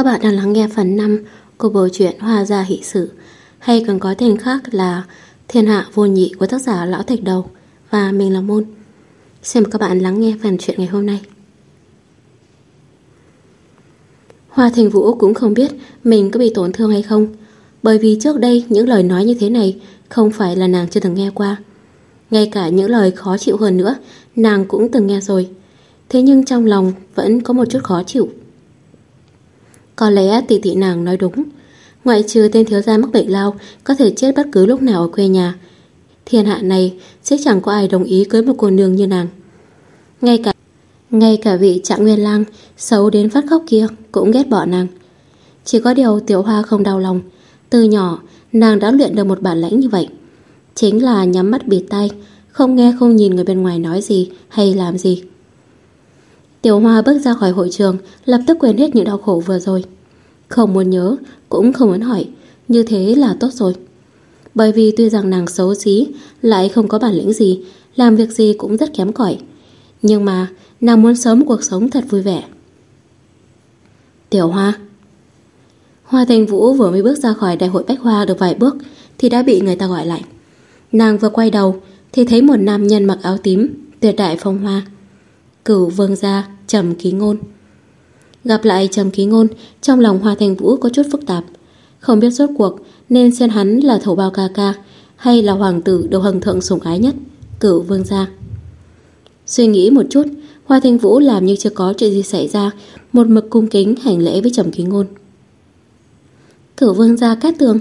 Các bạn đang lắng nghe phần 5 của bộ truyện Hoa Gia Hỷ sử hay còn có tên khác là Thiên Hạ Vô Nhị của tác giả Lão Thạch Đầu và mình là Môn. Xin mời các bạn lắng nghe phần chuyện ngày hôm nay. Hoa Thành Vũ cũng không biết mình có bị tổn thương hay không, bởi vì trước đây những lời nói như thế này không phải là nàng chưa từng nghe qua. Ngay cả những lời khó chịu hơn nữa, nàng cũng từng nghe rồi. Thế nhưng trong lòng vẫn có một chút khó chịu. Có lẽ tỷ tỷ nàng nói đúng. Ngoại trừ tên thiếu gia mắc bệnh lao, Có thể chết bất cứ lúc nào ở quê nhà. Thiên hạ này, sẽ chẳng có ai đồng ý Cưới một cô nương như nàng. Ngay cả ngay cả vị trạng nguyên lang, Xấu đến phát khóc kia, Cũng ghét bỏ nàng. Chỉ có điều tiểu hoa không đau lòng. Từ nhỏ, nàng đã luyện được một bản lãnh như vậy. Chính là nhắm mắt bịt tay Không nghe không nhìn người bên ngoài nói gì Hay làm gì. Tiểu Hoa bước ra khỏi hội trường, Lập tức quên hết những đau khổ vừa rồi. Không muốn nhớ, Cũng không muốn hỏi, Như thế là tốt rồi. Bởi vì tuy rằng nàng xấu xí, Lại không có bản lĩnh gì, Làm việc gì cũng rất kém cỏi. Nhưng mà, nàng muốn sống cuộc sống thật vui vẻ. Tiểu Hoa. Hoa Thành Vũ vừa mới bước ra khỏi đại hội Bách Hoa được vài bước, Thì đã bị người ta gọi lại. Nàng vừa quay đầu, Thì thấy một nam nhân mặc áo tím, Tuyệt đại phong hoa. Cửu vương gia, Trầm Ký Ngôn. Gặp lại Trầm Ký Ngôn, Trong lòng Hoa Thành Vũ có chút phức tạp. Không biết rốt cuộc nên xem hắn là thầu bao ca ca Hay là hoàng tử đầu hằng thượng sủng ái nhất, Cửu vương gia. Suy nghĩ một chút, Hoa Thanh Vũ làm như chưa có chuyện gì xảy ra, Một mực cung kính hành lễ với Trầm Ký Ngôn. Cửu vương gia cát tường.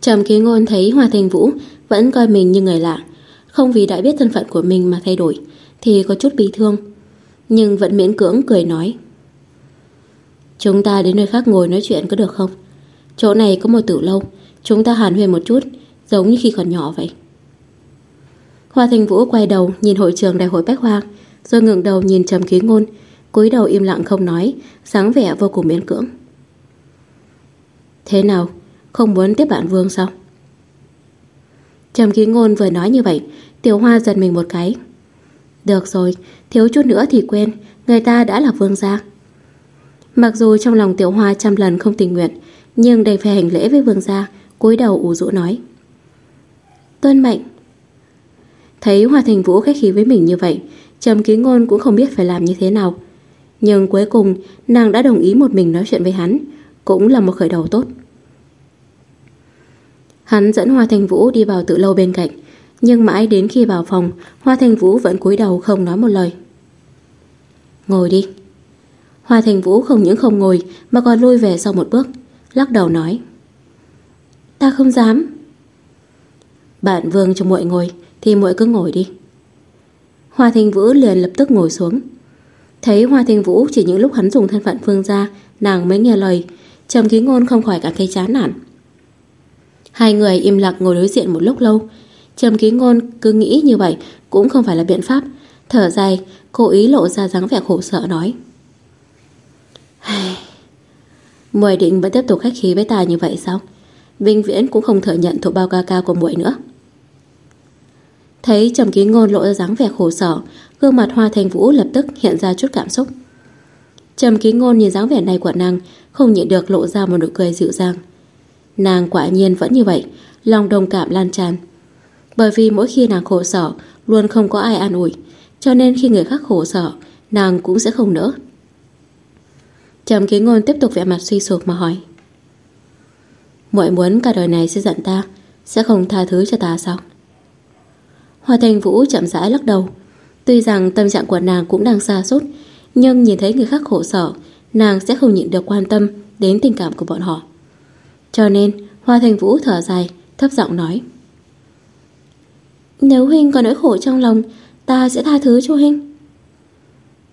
Trầm Ký Ngôn thấy Hoa Thanh Vũ Vẫn coi mình như người lạ, Không vì đã biết thân phận của mình mà thay đổi thì có chút bị thương, Nhưng vẫn miễn cưỡng cười nói. Chúng ta đến nơi khác ngồi nói chuyện có được không? Chỗ này có một tử lâu, Chúng ta hàn huyên một chút, Giống như khi còn nhỏ vậy. Hoa Thành Vũ quay đầu nhìn hội trường đại hội Bách Hoa, Rồi ngừng đầu nhìn Trầm Ký Ngôn, cúi đầu im lặng không nói sáng vẻ vô cùng miễn cưỡng. Thế nào? Không muốn tiếp bạn Vương sao? Trầm Ký Ngôn vừa nói như vậy, Tiểu Hoa giật mình một cái được rồi, thiếu chút nữa thì quên, người ta đã là vương gia. Mặc dù trong lòng tiểu hoa trăm lần không tình nguyện, nhưng đành phải hành lễ với vương gia, cúi đầu ủ rũ nói. Tuân mệnh. Thấy Hoa Thành Vũ khách khí với mình như vậy, Trầm Ký Ngôn cũng không biết phải làm như thế nào. Nhưng cuối cùng, nàng đã đồng ý một mình nói chuyện với hắn, cũng là một khởi đầu tốt. Hắn dẫn Hoa Thành Vũ đi vào tự lâu bên cạnh, nhưng mãi đến khi vào phòng, Hoa Thành Vũ vẫn cúi đầu không nói một lời. Ngồi đi. Hoa Thành Vũ không những không ngồi, Mà còn lui về sau một bước, Lắc đầu nói. Ta không dám. Bạn Vương cho muội ngồi, Thì muội cứ ngồi đi. Hoa Thành Vũ liền lập tức ngồi xuống. Thấy Hoa Thành Vũ chỉ những lúc hắn dùng thân phận Vương ra Nàng mới nghe lời, Trầm ký ngôn không khỏi cảm thấy chán nản. Hai người im lặng ngồi đối diện một lúc lâu Trầm ký ngôn cứ nghĩ như vậy cũng không phải là biện pháp. Thở dài, cố ý lộ ra dáng vẻ khổ sở nói. Muội định vẫn tiếp tục khách khí với ta như vậy sao? Vinh Viễn cũng không thừa nhận thuộc bao ca ca của muội nữa. Thấy Trầm Ký Ngôn lộ ra dáng vẻ khổ sở, gương mặt Hoa Thành Vũ lập tức hiện ra chút cảm xúc. Trầm Ký Ngôn nhìn dáng vẻ này của nàng, không nhịn được lộ ra một nụ cười dịu dàng. Nàng quả nhiên vẫn như vậy, lòng đồng cảm lan tràn, bởi vì mỗi khi nàng khổ sở, Luôn không có ai an ủi, Cho nên khi người khác khổ sở, Nàng cũng sẽ không nỡ. Trầm ký ngôn tiếp tục vẻ mặt suy sụp mà hỏi, Muội muốn cả đời này sẽ giận ta, Sẽ không tha thứ cho ta sao? Hoa Thành Vũ chậm rãi lắc đầu, Tuy rằng tâm trạng của nàng cũng đang xa sút, Nhưng nhìn thấy người khác khổ sở, Nàng sẽ không nhịn được quan tâm Đến tình cảm của bọn họ. Cho nên, Hoa Thành Vũ thở dài, Thấp giọng nói nếu Huynh có nỗi khổ trong lòng Ta sẽ tha thứ cho Huynh.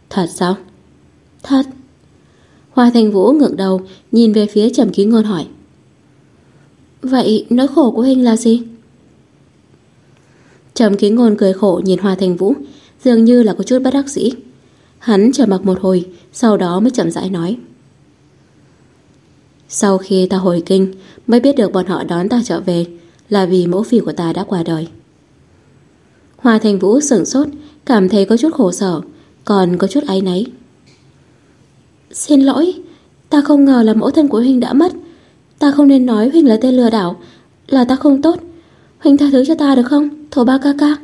Thật sao? Thật. Hoa Thành Vũ ngượng đầu Nhìn về phía Trầm Ký Ngôn hỏi. Vậy nỗi khổ của Huynh là gì? Trầm Ký Ngôn cười khổ nhìn Hoa Thành Vũ Dường như là có chút bất đắc dĩ. Hắn chờ mặc một hồi Sau đó mới chậm rãi nói. Sau khi ta hồi kinh Mới biết được bọn họ đón ta trở về Là vì mẫu phi của ta đã qua đời Hoa Thành Vũ sửng sốt, Cảm thấy có chút khổ sở, Còn có chút áy náy. Xin lỗi, Ta không ngờ là mẫu thân của Huynh đã mất. Ta không nên nói Huynh là tên lừa đảo, Là ta không tốt. Huynh tha thứ cho ta được không, Thổ Ba ca ca?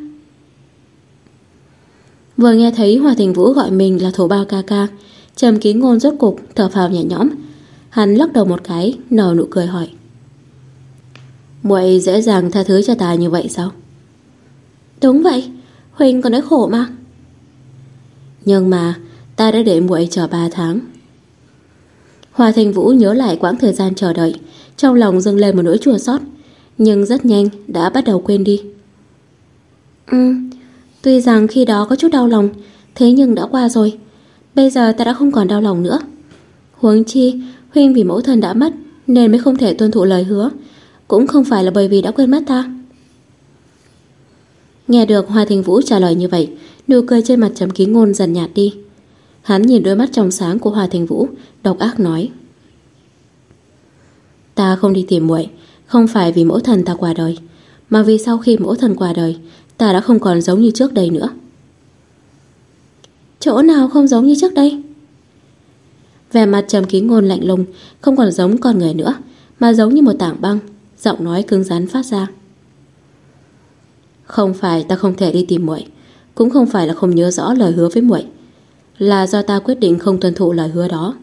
Vừa nghe thấy Hoa Thành Vũ gọi mình là thổ Ba ca ca, Trầm ký ngôn rốt cục Thở phào nhẹ nhõm. Hắn lắc đầu một cái, Nở nụ cười hỏi. Muội dễ dàng tha thứ cho ta như vậy sao? Đúng vậy Huynh còn nói khổ mà. Nhưng mà ta đã để muội chờ 3 tháng. Hòa Thành Vũ nhớ lại quãng thời gian chờ đợi Trong lòng dâng lên một nỗi chua xót Nhưng rất nhanh đã bắt đầu quên đi. Ừ Tuy rằng khi đó có chút đau lòng Thế nhưng đã qua rồi. Bây giờ ta đã không còn đau lòng nữa. Huống chi Huynh vì mẫu thân đã mất Nên mới không thể tuân thụ lời hứa Cũng không phải là bởi vì đã quên mất ta Nghe được Hoa Thành Vũ trả lời như vậy, Nụ cười trên mặt trầm ký ngôn dần nhạt đi. Hắn nhìn đôi mắt trong sáng của Hoa Thành Vũ, Độc ác nói. Ta không đi tìm muội, Không phải vì mẫu thần ta qua đời, Mà vì sau khi mẫu thần qua đời, Ta đã không còn giống như trước đây nữa. Chỗ nào không giống như trước đây? Vẻ mặt trầm ký ngôn lạnh lùng, Không còn giống con người nữa, Mà giống như một tảng băng, Giọng nói cứng rắn phát ra. Không phải ta không thể đi tìm muội Cũng không phải là không nhớ rõ lời hứa với muội. Là do ta quyết định không tuân thụ lời hứa đó.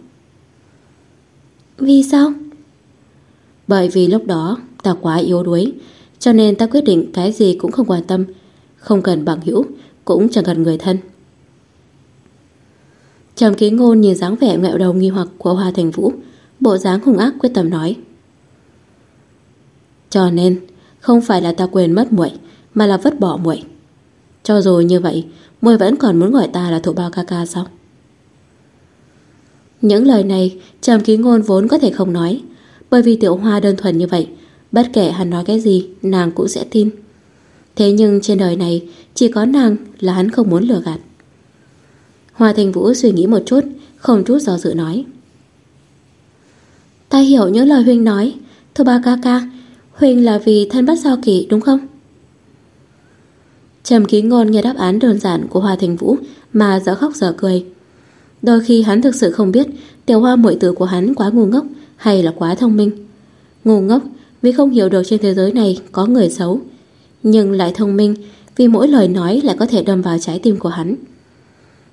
Vì sao? Bởi vì lúc đó ta quá yếu đuối Cho nên ta quyết định cái gì cũng không quan tâm Không cần bằng hữu Cũng chẳng cần người thân. Trầm ký ngôn nhìn dáng vẻ ngẹo đầu nghi hoặc của Hoa Thành Vũ Bộ dáng hung ác quyết tâm nói. Cho nên Không phải là ta quên mất muội mà là vứt bỏ muội. Cho dù như vậy, muội vẫn còn muốn gọi ta là thụ bao ca ca sao? Những lời này, Trầm ký ngôn vốn có thể không nói. Bởi vì tiểu hoa đơn thuần như vậy, Bất kể hắn nói cái gì, Nàng cũng sẽ tin. Thế nhưng trên đời này, Chỉ có nàng là hắn không muốn lừa gạt. Hoa Thành Vũ suy nghĩ một chút, Không chút do dự nói. Ta hiểu những lời Huynh nói. Thưa ba ca ca, Huynh là vì thân bắt sao kỳ đúng không? Trầm ký ngôn nghe đáp án đơn giản của Hoa Thành Vũ Mà dở khóc dở cười Đôi khi hắn thực sự không biết Tiểu hoa muội tử của hắn quá ngu ngốc Hay là quá thông minh Ngu ngốc vì không hiểu được trên thế giới này Có người xấu Nhưng lại thông minh Vì mỗi lời nói lại có thể đâm vào trái tim của hắn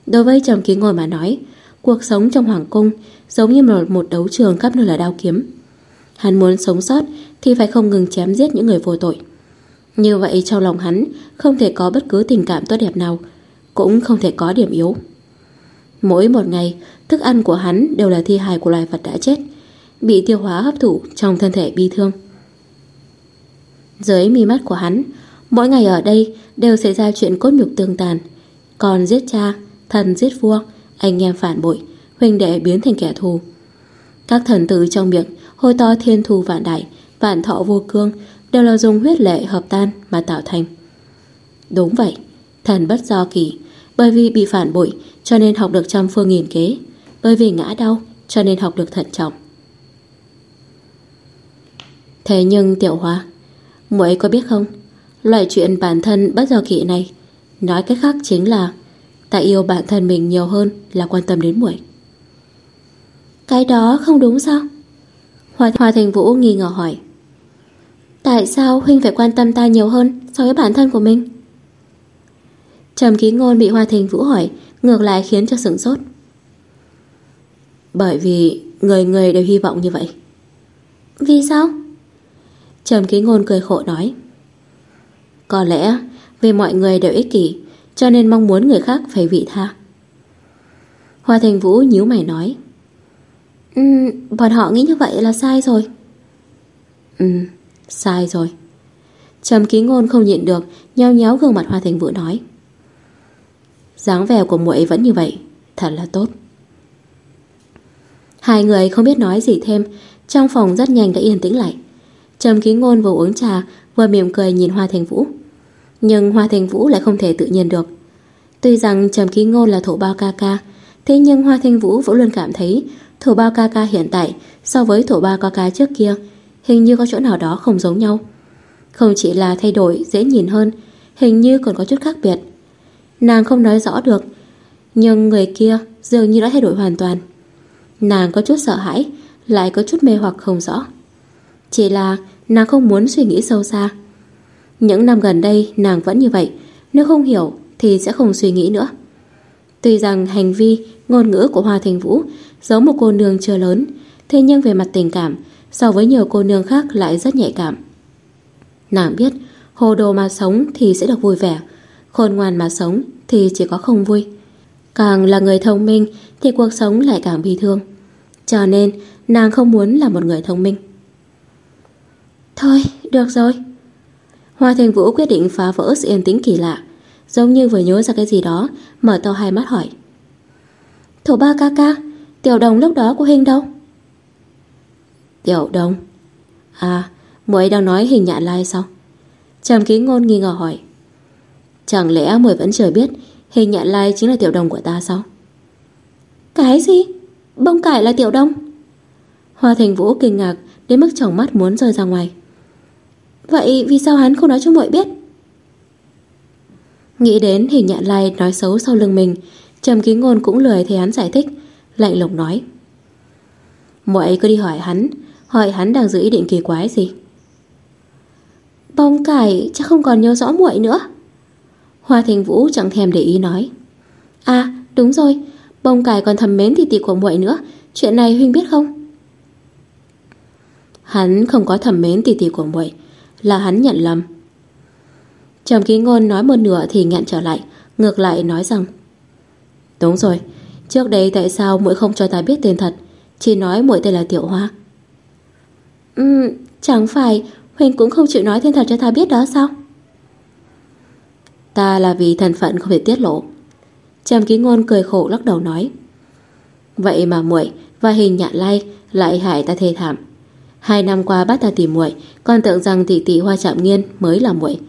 Đối với Trầm Ký ngôn mà nói, cuộc sống trong hoàng cung giống như một, một đấu trường khắp nơi là đao kiếm. Hắn muốn sống sót thì phải không ngừng chém giết những người vô tội. Như vậy trong lòng hắn không thể có bất cứ tình cảm tốt đẹp nào, cũng không thể có điểm yếu. Mỗi một ngày, thức ăn của hắn đều là thi hài của loài vật đã chết, bị tiêu hóa hấp thụ trong thân thể bi thương. Dưới mi mắt của hắn, mỗi ngày ở đây đều xảy ra chuyện cốt nhục tương tàn, còn giết cha, thần giết vua, anh em phản bội, huynh đệ biến thành kẻ thù. Các thần tử trong miệng hôi to thiên thù vạn đại, vạn thọ vô cương đều là dùng huyết lệ hợp tan mà tạo thành. Đúng vậy, thần bất do kỳ, bởi vì bị phản bội cho nên học được trăm phương nghìn kế, bởi vì ngã đau cho nên học được thận trọng. Thế nhưng tiểu hoa, muội có biết không, loại chuyện bản thân bất do kỳ này, nói cách khác chính là Ta yêu bản thân mình nhiều hơn là quan tâm đến muội. Cái đó không đúng sao? Hoa, Hoa Thành Vũ nghi ngờ hỏi. Tại sao Huynh phải quan tâm ta nhiều hơn so với bản thân của mình? Trầm ký ngôn bị Hoa Thành Vũ hỏi ngược lại khiến cho sửng sốt. Bởi vì người người đều hy vọng như vậy. Vì sao? Trầm ký ngôn cười khổ nói. Có lẽ vì mọi người đều ích kỷ cho nên mong muốn người khác phải vị tha. Hoa Thành Vũ nhíu mày nói um, Bọn họ nghĩ như vậy là sai rồi Ừ, sai rồi. Trầm ký ngôn không nhịn được Nhao nhéo gương mặt Hoa Thành Vũ nói. Dáng vẻ của muội vẫn như vậy, Thật là tốt. Hai người không biết nói gì thêm, Trong phòng rất nhanh đã yên tĩnh lại. Trầm ký ngôn vừa uống trà, Vừa mỉm cười nhìn Hoa Thành Vũ. Nhưng Hoa Thành Vũ lại không thể tự nhiên được. Tuy rằng Trầm Ký Ngôn là thổ bao ca ca, Thế nhưng Hoa Thanh Vũ vẫn luôn cảm thấy Thổ bao ca ca hiện tại So với thổ bao ca ca trước kia Hình như có chỗ nào đó không giống nhau. Không chỉ là thay đổi dễ nhìn hơn Hình như còn có chút khác biệt. Nàng không nói rõ được Nhưng người kia dường như đã thay đổi hoàn toàn. Nàng có chút sợ hãi Lại có chút mê hoặc không rõ. Chỉ là nàng không muốn suy nghĩ sâu xa. Những năm gần đây nàng vẫn như vậy Nếu không hiểu thì sẽ không suy nghĩ nữa. Tuy rằng hành vi, ngôn ngữ của Hoa Thành Vũ giống một cô nương chưa lớn, thế nhưng về mặt tình cảm, so với nhiều cô nương khác lại rất nhạy cảm. Nàng biết, hồ đồ mà sống thì sẽ được vui vẻ, khôn ngoan mà sống thì chỉ có không vui. Càng là người thông minh thì cuộc sống lại càng bi thương. Cho nên, nàng không muốn là một người thông minh. Thôi, được rồi. Hoa Thành Vũ quyết định phá vỡ sự yên tĩnh kỳ lạ, giống như vừa nhớ ra cái gì đó, mở to hai mắt hỏi. Thổ ba ca ca, tiểu đồng lúc đó của Hình đâu? Tiểu Đông. À, muội đang nói hình nhạn lai sao? Trầm ký ngôn nghi ngờ hỏi. Chẳng lẽ muội vẫn chưa biết hình nhạn lai chính là tiểu đồng của ta sao? Cái gì? Bông cải là tiểu Đông? Hoa Thành Vũ kinh ngạc đến mức tròng mắt muốn rơi ra ngoài. Vậy vì sao hắn không nói cho muội biết? Nghĩ đến hình nhạn lai nói xấu sau lưng mình Trầm ký ngôn cũng lười thấy hắn giải thích Lạnh lùng nói Muội cứ đi hỏi hắn Hỏi hắn đang giữ ý định kỳ quái gì? Bông cải chắc không còn nhớ rõ muội nữa. Hoa Thành Vũ chẳng thèm để ý nói. À đúng rồi, Bông cải còn thầm mến tỷ tỷ của muội nữa, Chuyện này Huynh biết không? Hắn không có thầm mến tỷ tỷ của muội, Là hắn nhận lầm. Trầm ký ngôn nói một nửa thì ngẹn trở lại, Ngược lại nói rằng, Đúng rồi, Trước đây tại sao muội không cho ta biết tên thật? Chỉ nói muội tên là Tiểu Hoa. Ừ Chẳng phải Huynh cũng không chịu nói tên thật cho ta biết đó sao? Ta là vì thân phận không thể tiết lộ. Trầm ký ngôn cười khổ lắc đầu nói, Vậy mà muội và hình nhạn lai lại hại ta thê thảm. Hai năm qua bắt ta tìm muội, Còn tưởng rằng tỷ tỷ hoa chạm nghiên mới là muội.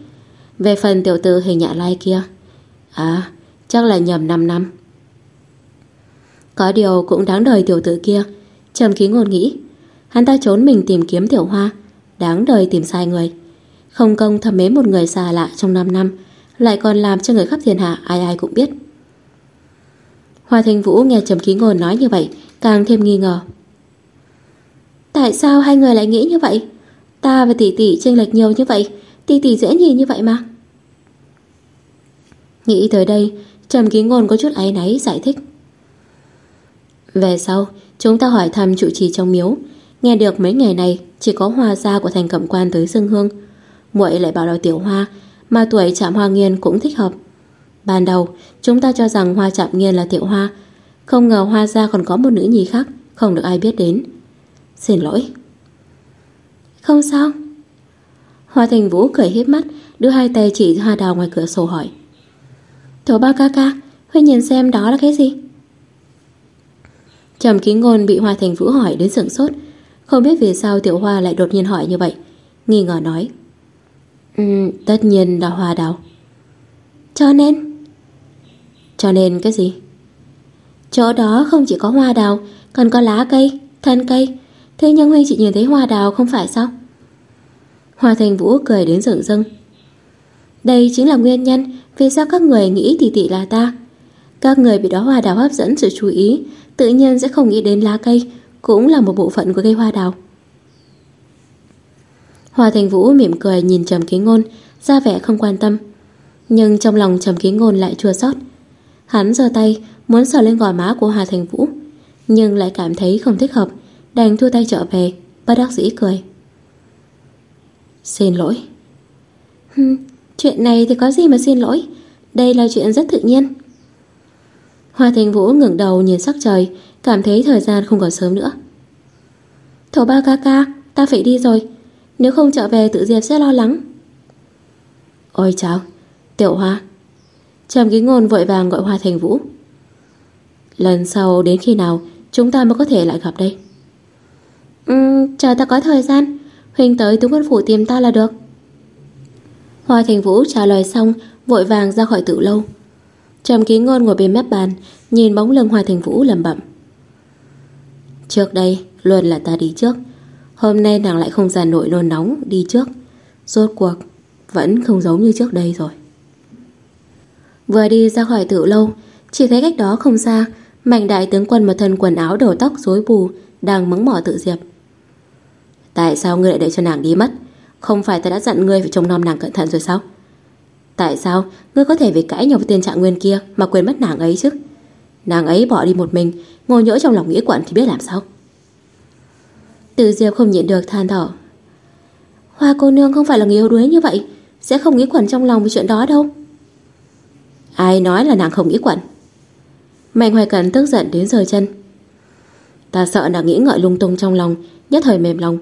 Về phần tiểu tử hình nhạ lai kia À chắc là nhầm 5 năm. Có điều cũng đáng đời tiểu tử kia, Trầm ký ngôn nghĩ Hắn ta trốn mình tìm kiếm tiểu hoa, Đáng đời tìm sai người. Không công thầm mến một người xa lạ trong 5 năm, Lại còn làm cho người khắp thiên hạ Ai ai cũng biết. Hoa Thanh Vũ nghe Trầm ký Ngôn nói như vậy, Càng thêm nghi ngờ. Tại sao hai người lại nghĩ như vậy? Ta và tỷ tỷ chênh lệch nhiều như vậy, Tỷ tỷ dễ nhìn như vậy mà. Nghĩ tới đây, Trầm ký ngôn có chút áy náy giải thích. Về sau, Chúng ta hỏi thăm trụ trì trong miếu. Nghe được mấy ngày này, Chỉ có hoa gia của thành cẩm quan tới dân hương. Muội lại bảo là tiểu hoa, Mà tuổi chạm hoa nghiên cũng thích hợp. Ban đầu, chúng ta cho rằng hoa chạm nghiên là tiểu hoa. Không ngờ hoa gia còn có một nữ nhi khác, Không được ai biết đến. Xin lỗi. Không sao. Hoa Thành Vũ cười hiếp mắt, Đưa hai tay chỉ hoa đào ngoài cửa sổ hỏi. Thổ ba ca ca Huynh nhìn xem đó là cái gì? Trầm ký ngôn bị Hoa Thành Vũ hỏi đến sửng sốt không biết vì sao Tiểu Hoa lại đột nhiên hỏi như vậy. Nghi ngờ nói um, Tất nhiên là hoa đào. Cho nên? Cho nên cái gì? Chỗ đó không chỉ có hoa đào Còn có lá cây, thân cây. Thế nhưng Huynh chỉ nhìn thấy hoa đào không phải sao? Hoa Thành Vũ cười đến rửng rưng. Đây chính là nguyên nhân Vì sao các người nghĩ tỷ tỷ là ta. Các người bị đó hoa đào hấp dẫn sự chú ý Tự nhiên sẽ không nghĩ đến lá cây cũng là một bộ phận của cây hoa đào. Hoa Thành Vũ mỉm cười nhìn Trầm Ký Ngôn ra vẻ không quan tâm. Nhưng trong lòng Trầm Ký Ngôn lại chua xót. Hắn giơ tay Muốn sờ lên gò má của Hoa Thành Vũ Nhưng lại cảm thấy không thích hợp Đành thua tay trở về Bất đắc dĩ cười. Xin lỗi. Hừm, Chuyện này thì có gì mà xin lỗi? Đây là chuyện rất tự nhiên. Hoa Thành Vũ ngẩng đầu nhìn sắc trời Cảm thấy thời gian không còn sớm nữa. Thổ ba ca ca Ta phải đi rồi. Nếu không trở về tự Diệp sẽ lo lắng. Ôi chào Tiểu Hoa. Trầm ký ngôn vội vàng gọi Hoa Thành Vũ. Lần sau đến khi nào Chúng ta mới có thể lại gặp đây? Ừ, chờ ta có thời gian Huynh tới tướng quân phủ tìm ta là được. Hoa Thành Vũ trả lời xong Vội vàng ra khỏi tự lâu. Trầm ký ngôn ngồi bên mép bàn Nhìn bóng lưng Hoa Thành Vũ lầm bẩm. Trước đây Luôn là ta đi trước. Hôm nay nàng lại không giàn nội nôn nóng, đi trước. Rốt cuộc, Vẫn không giống như trước đây rồi. Vừa đi ra khỏi tử lâu, Chỉ thấy cách đó không xa Mạnh đại tướng quân một thân quần áo đầu tóc rối bù, Đang mắng mỏ tự diệp. Tại sao ngươi lại để cho nàng đi mất? Không phải ta đã dặn ngươi phải trông nom nàng cẩn thận rồi sao? Tại sao ngươi có thể vì cãi nhau với tiền trạng nguyên kia Mà quên mất nàng ấy chứ? Nàng ấy bỏ đi một mình, Ngồi nhỡ trong lòng nghĩ quẩn thì biết làm sao? Từ diệp không nhịn được than thở. Hoa cô nương không phải là người yếu đuối như vậy, Sẽ không nghĩ quẩn trong lòng về chuyện đó đâu. Ai nói là nàng không nghĩ quẩn Mạnh hoài cẩn tức giận đến rời chân. Ta sợ nàng nghĩ ngợi lung tung trong lòng, Nhất thời mềm lòng.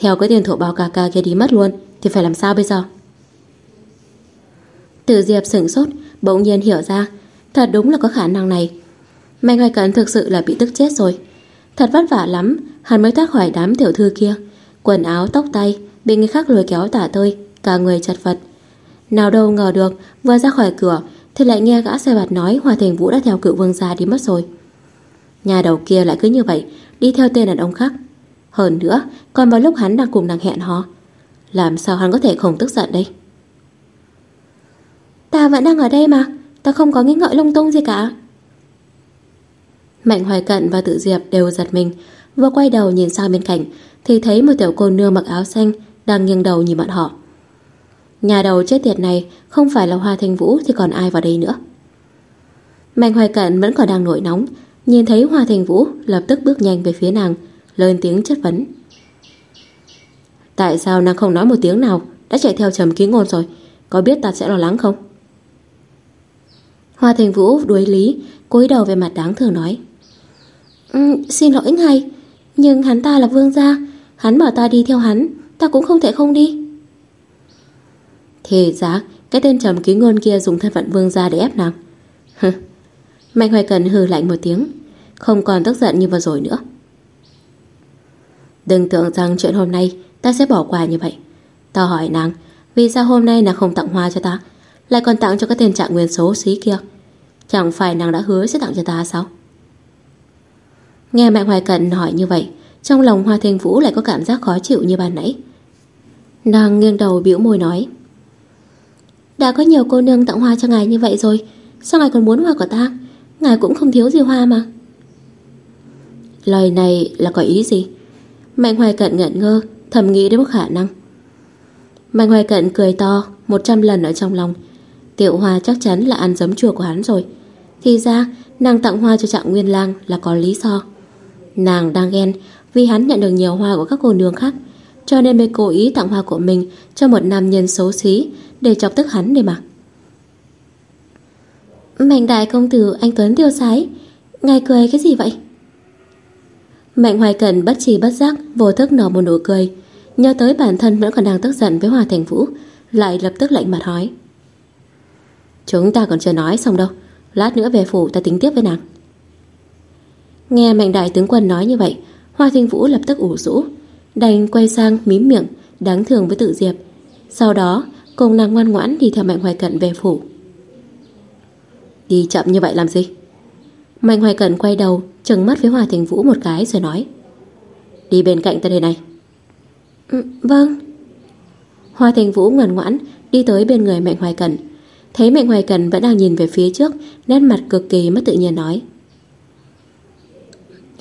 Theo cái tiền thổ bao ca ca kia đi mất luôn, Thì phải làm sao bây giờ? Từ Diệp sửng sốt, Bỗng nhiên hiểu ra, Thật đúng là có khả năng này. Mạnh hoài cẩn thực sự là bị tức chết rồi. Thật vất vả lắm, Hắn mới thoát khỏi đám tiểu thư kia. Quần áo, tóc tay, Bị người khác lôi kéo tả tơi, Cả người chật vật. Nào đâu ngờ được, Vừa ra khỏi cửa, Thì lại nghe gã xe bạt nói Hòa Thành Vũ đã theo cựu vương gia đi mất rồi. Nhà đầu kia lại cứ như vậy, Đi theo tên đàn ông khác. Hơn nữa, còn vào lúc hắn đang cùng nàng hẹn hò. Làm sao hắn có thể không tức giận đây? Ta vẫn đang ở đây mà, Ta không có nghĩ ngợi lung tung gì cả. Mạnh, Hoài Cận và Tự Diệp đều giật mình. Vừa quay đầu nhìn sang bên cạnh, Thì thấy một tiểu cô nương mặc áo xanh Đang nghiêng đầu nhìn bọn họ. Nhà đầu chết tiệt này Không phải là Hoa Thanh Vũ thì còn ai vào đây nữa? Mạnh, Hoài Cận vẫn còn đang nổi nóng, Nhìn thấy Hoa Thanh Vũ lập tức bước nhanh về phía nàng, Lên tiếng chất vấn. Tại sao nàng không nói một tiếng nào? Đã chạy theo trầm ký ngôn rồi, Có biết ta sẽ lo lắng không? Hoa Thành Vũ đuối lý, cúi đầu về mặt đáng thường nói. Ừ, xin lỗi ngài, Nhưng hắn ta là vương gia, Hắn bảo ta đi theo hắn, Ta cũng không thể không đi. Thì giá, Cái tên trầm ký ngôn kia dùng thân phận vương gia để ép nàng. Mạnh Hoài Cần hừ lạnh một tiếng, Không còn tức giận như vừa rồi nữa. Đừng tưởng rằng chuyện hôm nay Ta sẽ bỏ qua như vậy. Ta hỏi nàng, Vì sao hôm nay nàng không tặng hoa cho ta, Lại còn tặng cho cái tên trạng nguyên số xí kia? Chẳng phải nàng đã hứa sẽ tặng cho ta sao? Nghe Mạnh Hoài Cận hỏi như vậy, Trong lòng Hoa Thanh Vũ lại có cảm giác khó chịu như ban nãy. Nàng nghiêng đầu biểu môi nói, Đã có nhiều cô nương tặng hoa cho ngài như vậy rồi, Sao ngài còn muốn hoa của ta? Ngài cũng không thiếu gì hoa mà. Lời này là có ý gì? Mạnh Hoài Cận ngẩn ngơ, Thầm nghĩ đến một khả năng. Mạnh Hoài Cận cười to, một trăm lần ở trong lòng. Tiểu Hoa chắc chắn là ăn giấm chua của hắn rồi. Thì ra, nàng tặng hoa cho trạng Nguyên Lang là có lý do. Nàng đang ghen Vì hắn nhận được nhiều hoa của các cô nương khác, Cho nên mới cố ý tặng hoa của mình Cho một nam nhân xấu xí Để chọc tức hắn để mà. Mạnh đại công tử, anh Tuấn tiêu sái, Ngài cười cái gì vậy? Mạnh hoài cẩn bất trì bất giác, Vô thức nở một nụ cười, Nhớ tới bản thân vẫn còn đang tức giận với Hòa Thành Vũ, Lại lập tức lạnh mặt hỏi. Chúng ta còn chưa nói xong đâu, Lát nữa về phủ ta tính tiếp với nàng. Nghe mạnh đại tướng quân nói như vậy Hoa Thanh Vũ lập tức ủ rũ Đành quay sang mím miệng Đáng thường với tự diệp. Sau đó cùng nàng ngoan ngoãn đi theo mạnh hoài cận về phủ. Đi chậm như vậy làm gì? Mạnh Hoài Cẩn quay đầu Trừng mắt với Hoa Thanh Vũ một cái rồi nói Đi bên cạnh ta đây này. Ừ, Vâng. Hoa Thanh Vũ ngoan ngoãn Đi tới bên người Mạnh Hoài Cẩn Thấy Mạnh Hoài Cẩn vẫn đang nhìn về phía trước Nét mặt cực kỳ mất tự nhiên nói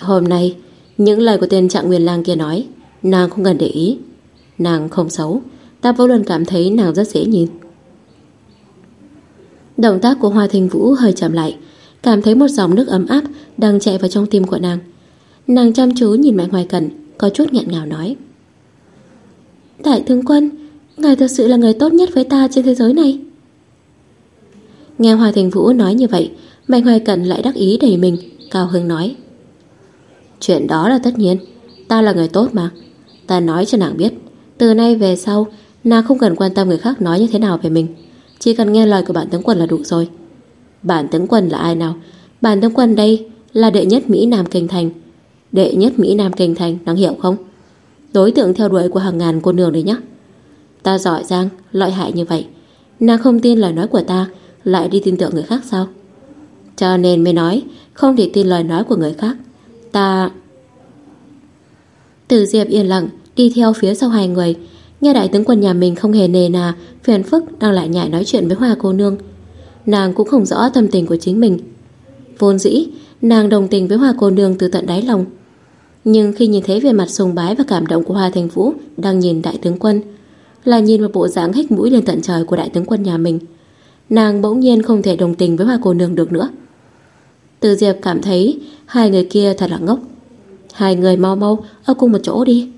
Hôm nay, Những lời của tên trạng nguyên lang kia nói, Nàng không cần để ý. Nàng không xấu, Ta vô luôn cảm thấy nàng rất dễ nhìn. Động tác của Hoa Thành Vũ hơi chậm lại, Cảm thấy một dòng nước ấm áp Đang chạy vào trong tim của nàng. Nàng chăm chú nhìn Mạnh Hoài Cẩn, Có chút nghẹn ngào nói. Đại tướng quân, Ngài thật sự là người tốt nhất với ta trên thế giới này. Nghe Hoa Thành Vũ nói như vậy, Mạnh Hoài Cẩn lại đắc ý đầy mình, Cao Hưng nói. Chuyện đó là tất nhiên. Ta là người tốt mà. Ta nói cho nàng biết. Từ nay về sau Nàng không cần quan tâm người khác nói như thế nào về mình. Chỉ cần nghe lời của bản tướng quân là đủ rồi. Bản tướng quân là ai nào? Bản tướng quân đây là đệ nhất Mỹ Nam Kinh Thành. Đệ nhất Mỹ Nam Kinh Thành Nàng hiểu không? Đối tượng theo đuổi của hàng ngàn cô nương đấy nhá. Ta giỏi giang, lợi hại như vậy. Nàng không tin lời nói của ta Lại đi tin tưởng người khác sao? Cho nên mới nói Không thể tin lời nói của người khác. Ta. Từ Diệp yên lặng, Đi theo phía sau hai người. Nghe đại tướng quân nhà mình không hề nề nà, Phiền phức, đang lại nhảy nói chuyện với Hoa cô nương. Nàng cũng không rõ tâm tình của chính mình. Vốn dĩ, Nàng đồng tình với Hoa cô nương từ tận đáy lòng. Nhưng khi nhìn thấy về mặt sùng bái và cảm động của Hoa Thành Vũ, Đang nhìn đại tướng quân, Là nhìn vào bộ dáng hích mũi lên tận trời của đại tướng quân nhà mình. Nàng bỗng nhiên không thể đồng tình với Hoa cô nương được nữa. Từ Diệp cảm thấy Hai người kia thật là ngốc. Hai người mau mau, ở cùng một chỗ đi.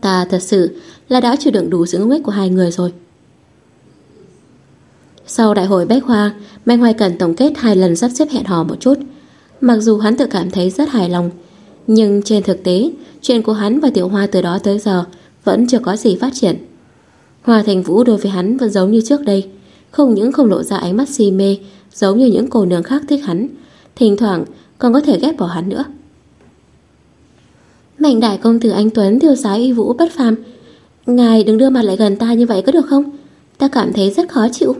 Ta thật sự là đã chịu đựng đủ sự ngốc nghếch của hai người rồi. Sau đại hội Bách Hoa Mạnh Hoài Cần tổng kết hai lần sắp xếp hẹn hò một chút. Mặc dù hắn tự cảm thấy rất hài lòng, Nhưng trên thực tế, Chuyện của hắn và Tiểu Hoa từ đó tới giờ Vẫn chưa có gì phát triển. Hoa Thành Vũ đối với hắn vẫn giống như trước đây, Không những không lộ ra ánh mắt si mê, Giống như những cô nương khác thích hắn. Thỉnh thoảng còn có thể ghép vào hắn nữa. Mạnh đại công tử anh Tuấn, Thiêu sái y vũ bất phàm. Ngài đừng đưa mặt lại gần ta như vậy có được không? Ta cảm thấy rất khó chịu.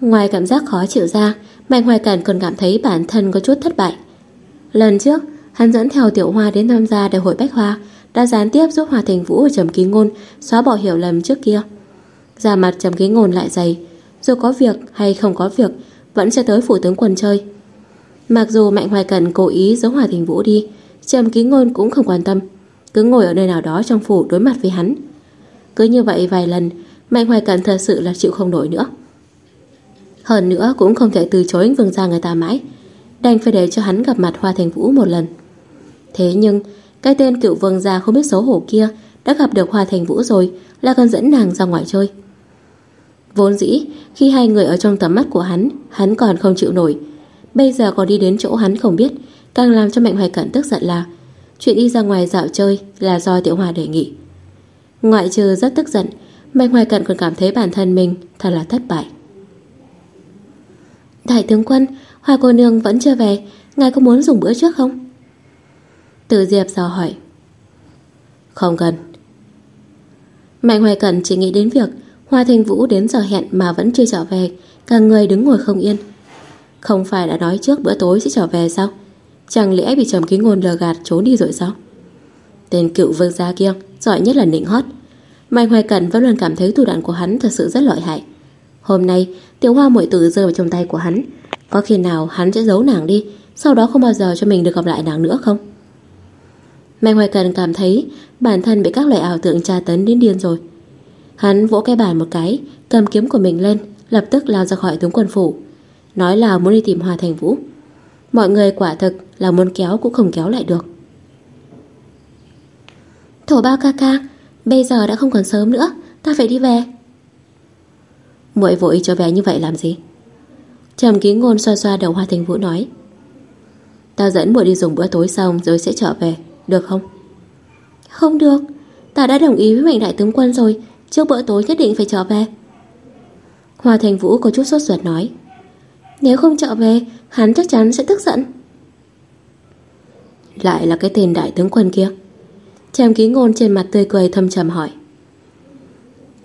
Ngoài cảm giác khó chịu ra, Mạnh Hoài Cẩn còn cảm thấy bản thân có chút thất bại. Lần trước, Hắn dẫn theo Tiểu Hoa đến tham gia đại hội Bách Hoa, Đã gián tiếp giúp hòa Thành Vũ và Trầm Ký Ngôn Xóa bỏ hiểu lầm trước kia. Già mặt Trầm Ký Ngôn lại dày, Dù có việc hay không có việc, Vẫn sẽ tới phủ tướng quân chơi. Mặc dù Mạnh Hoài Cần cố ý giấu hòa Thành Vũ đi, Trầm Ký Ngôn cũng không quan tâm, Cứ ngồi ở nơi nào đó trong phủ đối mặt với hắn. Cứ như vậy vài lần, Mạnh Hoài Cần thật sự là chịu không nổi nữa. Hơn nữa cũng không thể từ chối vương gia người ta mãi, Đành phải để cho hắn gặp mặt Hoa Thành Vũ một lần. Thế nhưng, Cái tên cựu vương gia không biết xấu hổ kia Đã gặp được Hoa Thành Vũ rồi Là còn dẫn nàng ra ngoài chơi. Vốn dĩ, khi hai người ở trong tầm mắt của hắn Hắn còn không chịu nổi Bây giờ còn đi đến chỗ hắn không biết Càng làm cho Mạnh Hoài Cẩn tức giận là Chuyện đi ra ngoài dạo chơi là do Tiểu Hòa đề nghị Ngoại trừ rất tức giận Mạnh Hoài Cận còn cảm thấy bản thân mình Thật là thất bại Đại tướng quân, Hoa cô nương vẫn chưa về, ngài có muốn dùng bữa trước không? Từ Diệp dò hỏi. Không cần. Mạnh Hoài Cẩn chỉ nghĩ đến việc Hoa Thanh Vũ đến giờ hẹn mà vẫn chưa trở về, cả người đứng ngồi không yên. Không phải đã nói trước bữa tối sẽ trở về sao? Chẳng lẽ bị trầm ký ngôn lừa gạt trốn đi rồi sao? Tên cựu vương gia kia, giỏi nhất là nịnh hót. Mạnh Hoài Cẩn vẫn luôn cảm thấy thủ đoạn của hắn thật sự rất lợi hại. Hôm nay, Tiểu hoa muội tử rơi vào trong tay của hắn Có khi nào hắn sẽ giấu nàng đi, Sau đó không bao giờ cho mình được gặp lại nàng nữa không Mạnh Hoài Cần cảm thấy Bản thân bị các loại ảo tưởng tra tấn đến điên rồi Hắn vỗ cái bàn một cái, Cầm kiếm của mình lên, Lập tức lao ra khỏi tướng quân phủ Nói là muốn đi tìm hòa Thành Vũ. Mọi người quả thực là muốn kéo cũng không kéo lại được. Thổ bao ca ca Bây giờ đã không còn sớm nữa Ta phải đi về. Muội vội cho về như vậy làm gì? Trầm ký ngôn xoa xoa đầu Hoa Thành Vũ nói Ta dẫn muội đi dùng bữa tối xong Rồi sẽ trở về, được không? Không được Ta đã đồng ý với mệnh đại tướng quân rồi Trước bữa tối nhất định phải trở về. Hoa Thành Vũ có chút sốt ruột nói nếu không trở về Hắn chắc chắn sẽ tức giận Lại là cái tên đại tướng quân kia Trầm ký ngôn trên mặt tươi cười thâm trầm hỏi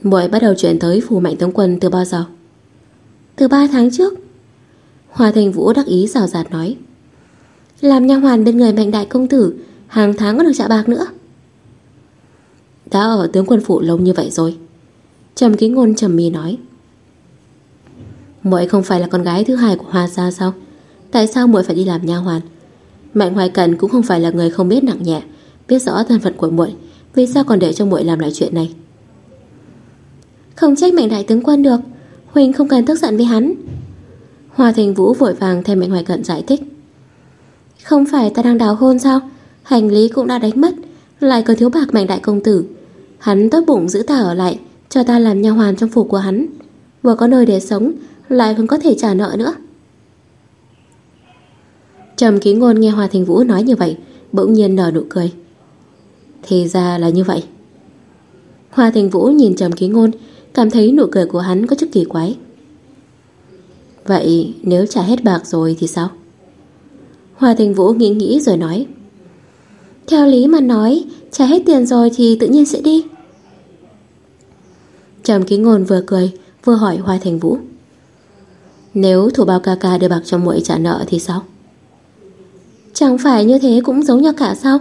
muội bắt đầu chuyển tới phù mạnh tướng quân từ bao giờ? Từ 3 tháng trước. hòa Thành Vũ đắc ý rào rạt nói. Làm nha hoàn bên người mạnh đại công tử, hàng tháng có được trả bạc nữa. Đã ở tướng quân phủ lâu như vậy rồi. Trầm ký ngôn trầm mi nói. Muội không phải là con gái thứ hai của Hoa gia sao? Tại sao muội phải đi làm nha hoàn? Mạnh Hoài Cần cũng không phải là người không biết nặng nhẹ, biết rõ thân phận của muội, vì sao còn để cho muội làm lại chuyện này? Không trách Mạnh đại tướng quân được Huỳnh không cần tức giận với hắn hoa Thành Vũ vội vàng thay Mạnh hoài cận giải thích Không phải ta đang đào hôn sao Hành lý cũng đã đánh mất Lại còn thiếu bạc Mạnh đại công tử Hắn tốt bụng giữ ta ở lại Cho ta làm nha hoàn trong phủ của hắn Vừa có nơi để sống lại còn có thể trả nợ nữa. Trầm ký ngôn nghe Hòa Thành Vũ nói như vậy, Bỗng nhiên nở nụ cười. Thì ra là như vậy. Hòa Thành Vũ nhìn Trầm Ký Ngôn, Cảm thấy nụ cười của hắn có chút kỳ quái. Vậy nếu trả hết bạc rồi thì sao? hòa Thành Vũ nghĩ nghĩ rồi nói. Theo lý mà nói, Trả hết tiền rồi thì tự nhiên sẽ đi. Trầm ký ngôn vừa cười, Vừa hỏi Hoa Thành Vũ. Nếu thủ bao ca ca đưa bạc cho muội trả nợ thì sao? Chẳng phải như thế cũng giống nhau cả sao?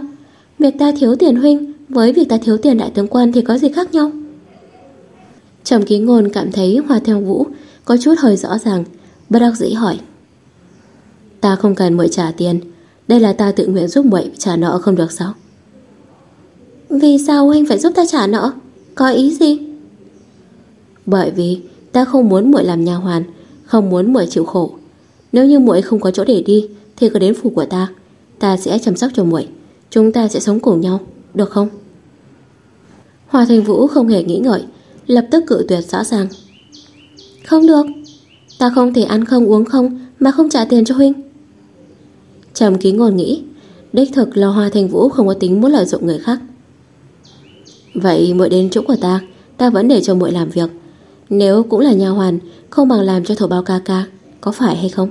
Việc ta thiếu tiền huynh Với việc ta thiếu tiền đại tướng quân Thì có gì khác nhau? Trầm ký ngôn cảm thấy Hoa Theo Vũ có chút hơi rõ ràng, bất đắc dĩ hỏi. Ta không cần muội trả tiền Đây là ta tự nguyện giúp muội trả nợ không được sao Vì sao huynh phải giúp ta trả nợ Có ý gì Bởi vì ta không muốn muội làm nhà hoàn không muốn muội chịu khổ. Nếu như muội không có chỗ để đi, Thì cứ đến phủ của ta. Ta sẽ chăm sóc cho muội. Chúng ta sẽ sống cùng nhau, Được không? Hòa Thành Vũ không hề nghĩ ngợi, Lập tức cự tuyệt rõ ràng. Không được. Ta không thể ăn không, uống không, Mà không trả tiền cho huynh. Trầm ký ngôn nghĩ, Đích thực là Hoa Thành Vũ không có tính muốn lợi dụng người khác. Vậy muội đến chỗ của ta Ta vẫn để cho muội làm việc. Nếu cũng là nhà hoàn, Không bằng làm cho thổ bao ca ca, Có phải hay không?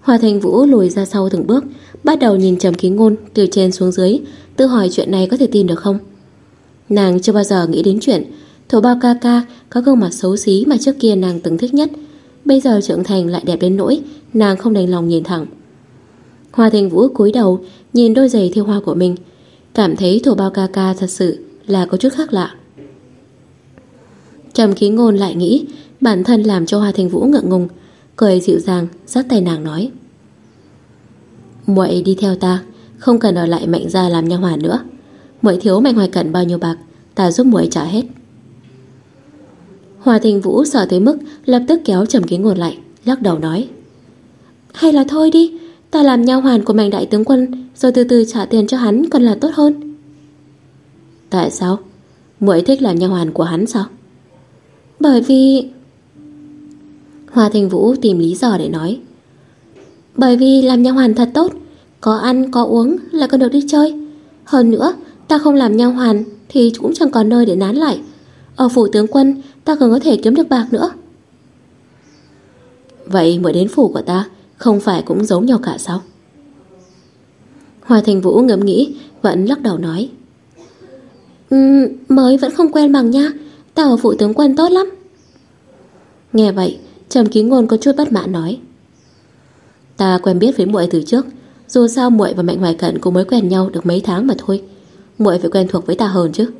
Hoa Thành Vũ lùi ra sau từng bước, Bắt đầu nhìn Trầm Ký Ngôn từ trên xuống dưới, Tự hỏi chuyện này có thể tin được không? Nàng chưa bao giờ nghĩ đến chuyện Thổ bao ca ca có gương mặt xấu xí Mà trước kia nàng từng thích nhất. Bây giờ trưởng thành lại đẹp đến nỗi Nàng không đành lòng nhìn thẳng. Hoa Thành Vũ cúi đầu, Nhìn đôi giày thiêu hoa của mình, Cảm thấy thổ bao ca ca thật sự Là có chút khác lạ. Trầm khí ngôn lại nghĩ, Bản thân làm cho Hoa Thành Vũ ngượng ngùng, Cười dịu dàng, dắt tay nàng nói. Muội đi theo ta, Không cần ở lại mạnh ra làm nha hoàn nữa. Muội thiếu mạnh hoài cận bao nhiêu bạc, Ta giúp muội trả hết. Hòa Thành Vũ sợ tới mức Lập tức kéo Trầm khí Ngôn lại, Lắc đầu nói. Hay là thôi đi, Ta làm nha hoàn của mạnh đại tướng quân, Rồi từ từ trả tiền cho hắn còn là tốt hơn. Tại sao? Muội thích làm nha hoàn của hắn sao? Bởi vì Hòa Thành Vũ tìm lý do để nói. Bởi vì làm nha hoàn thật tốt Có ăn có uống là còn được đi chơi. Hơn nữa Ta không làm nha hoàn Thì cũng chẳng còn nơi để nán lại. Ở phủ tướng quân ta còn có thể kiếm được bạc nữa. Vậy mới đến phủ của ta Không phải cũng giống nhau cả sao? Hòa Thành Vũ ngẫm nghĩ Vẫn lắc đầu nói. Um, Mới vẫn không quen bằng nha. Ta ở phủ tướng quân tốt lắm. Nghe vậy, Trầm ký ngôn có chút bất mãn nói. Ta quen biết với muội từ trước, Dù sao muội và Mạnh Hoài Cận cũng mới quen nhau được mấy tháng mà thôi. Muội phải quen thuộc với ta hơn chứ.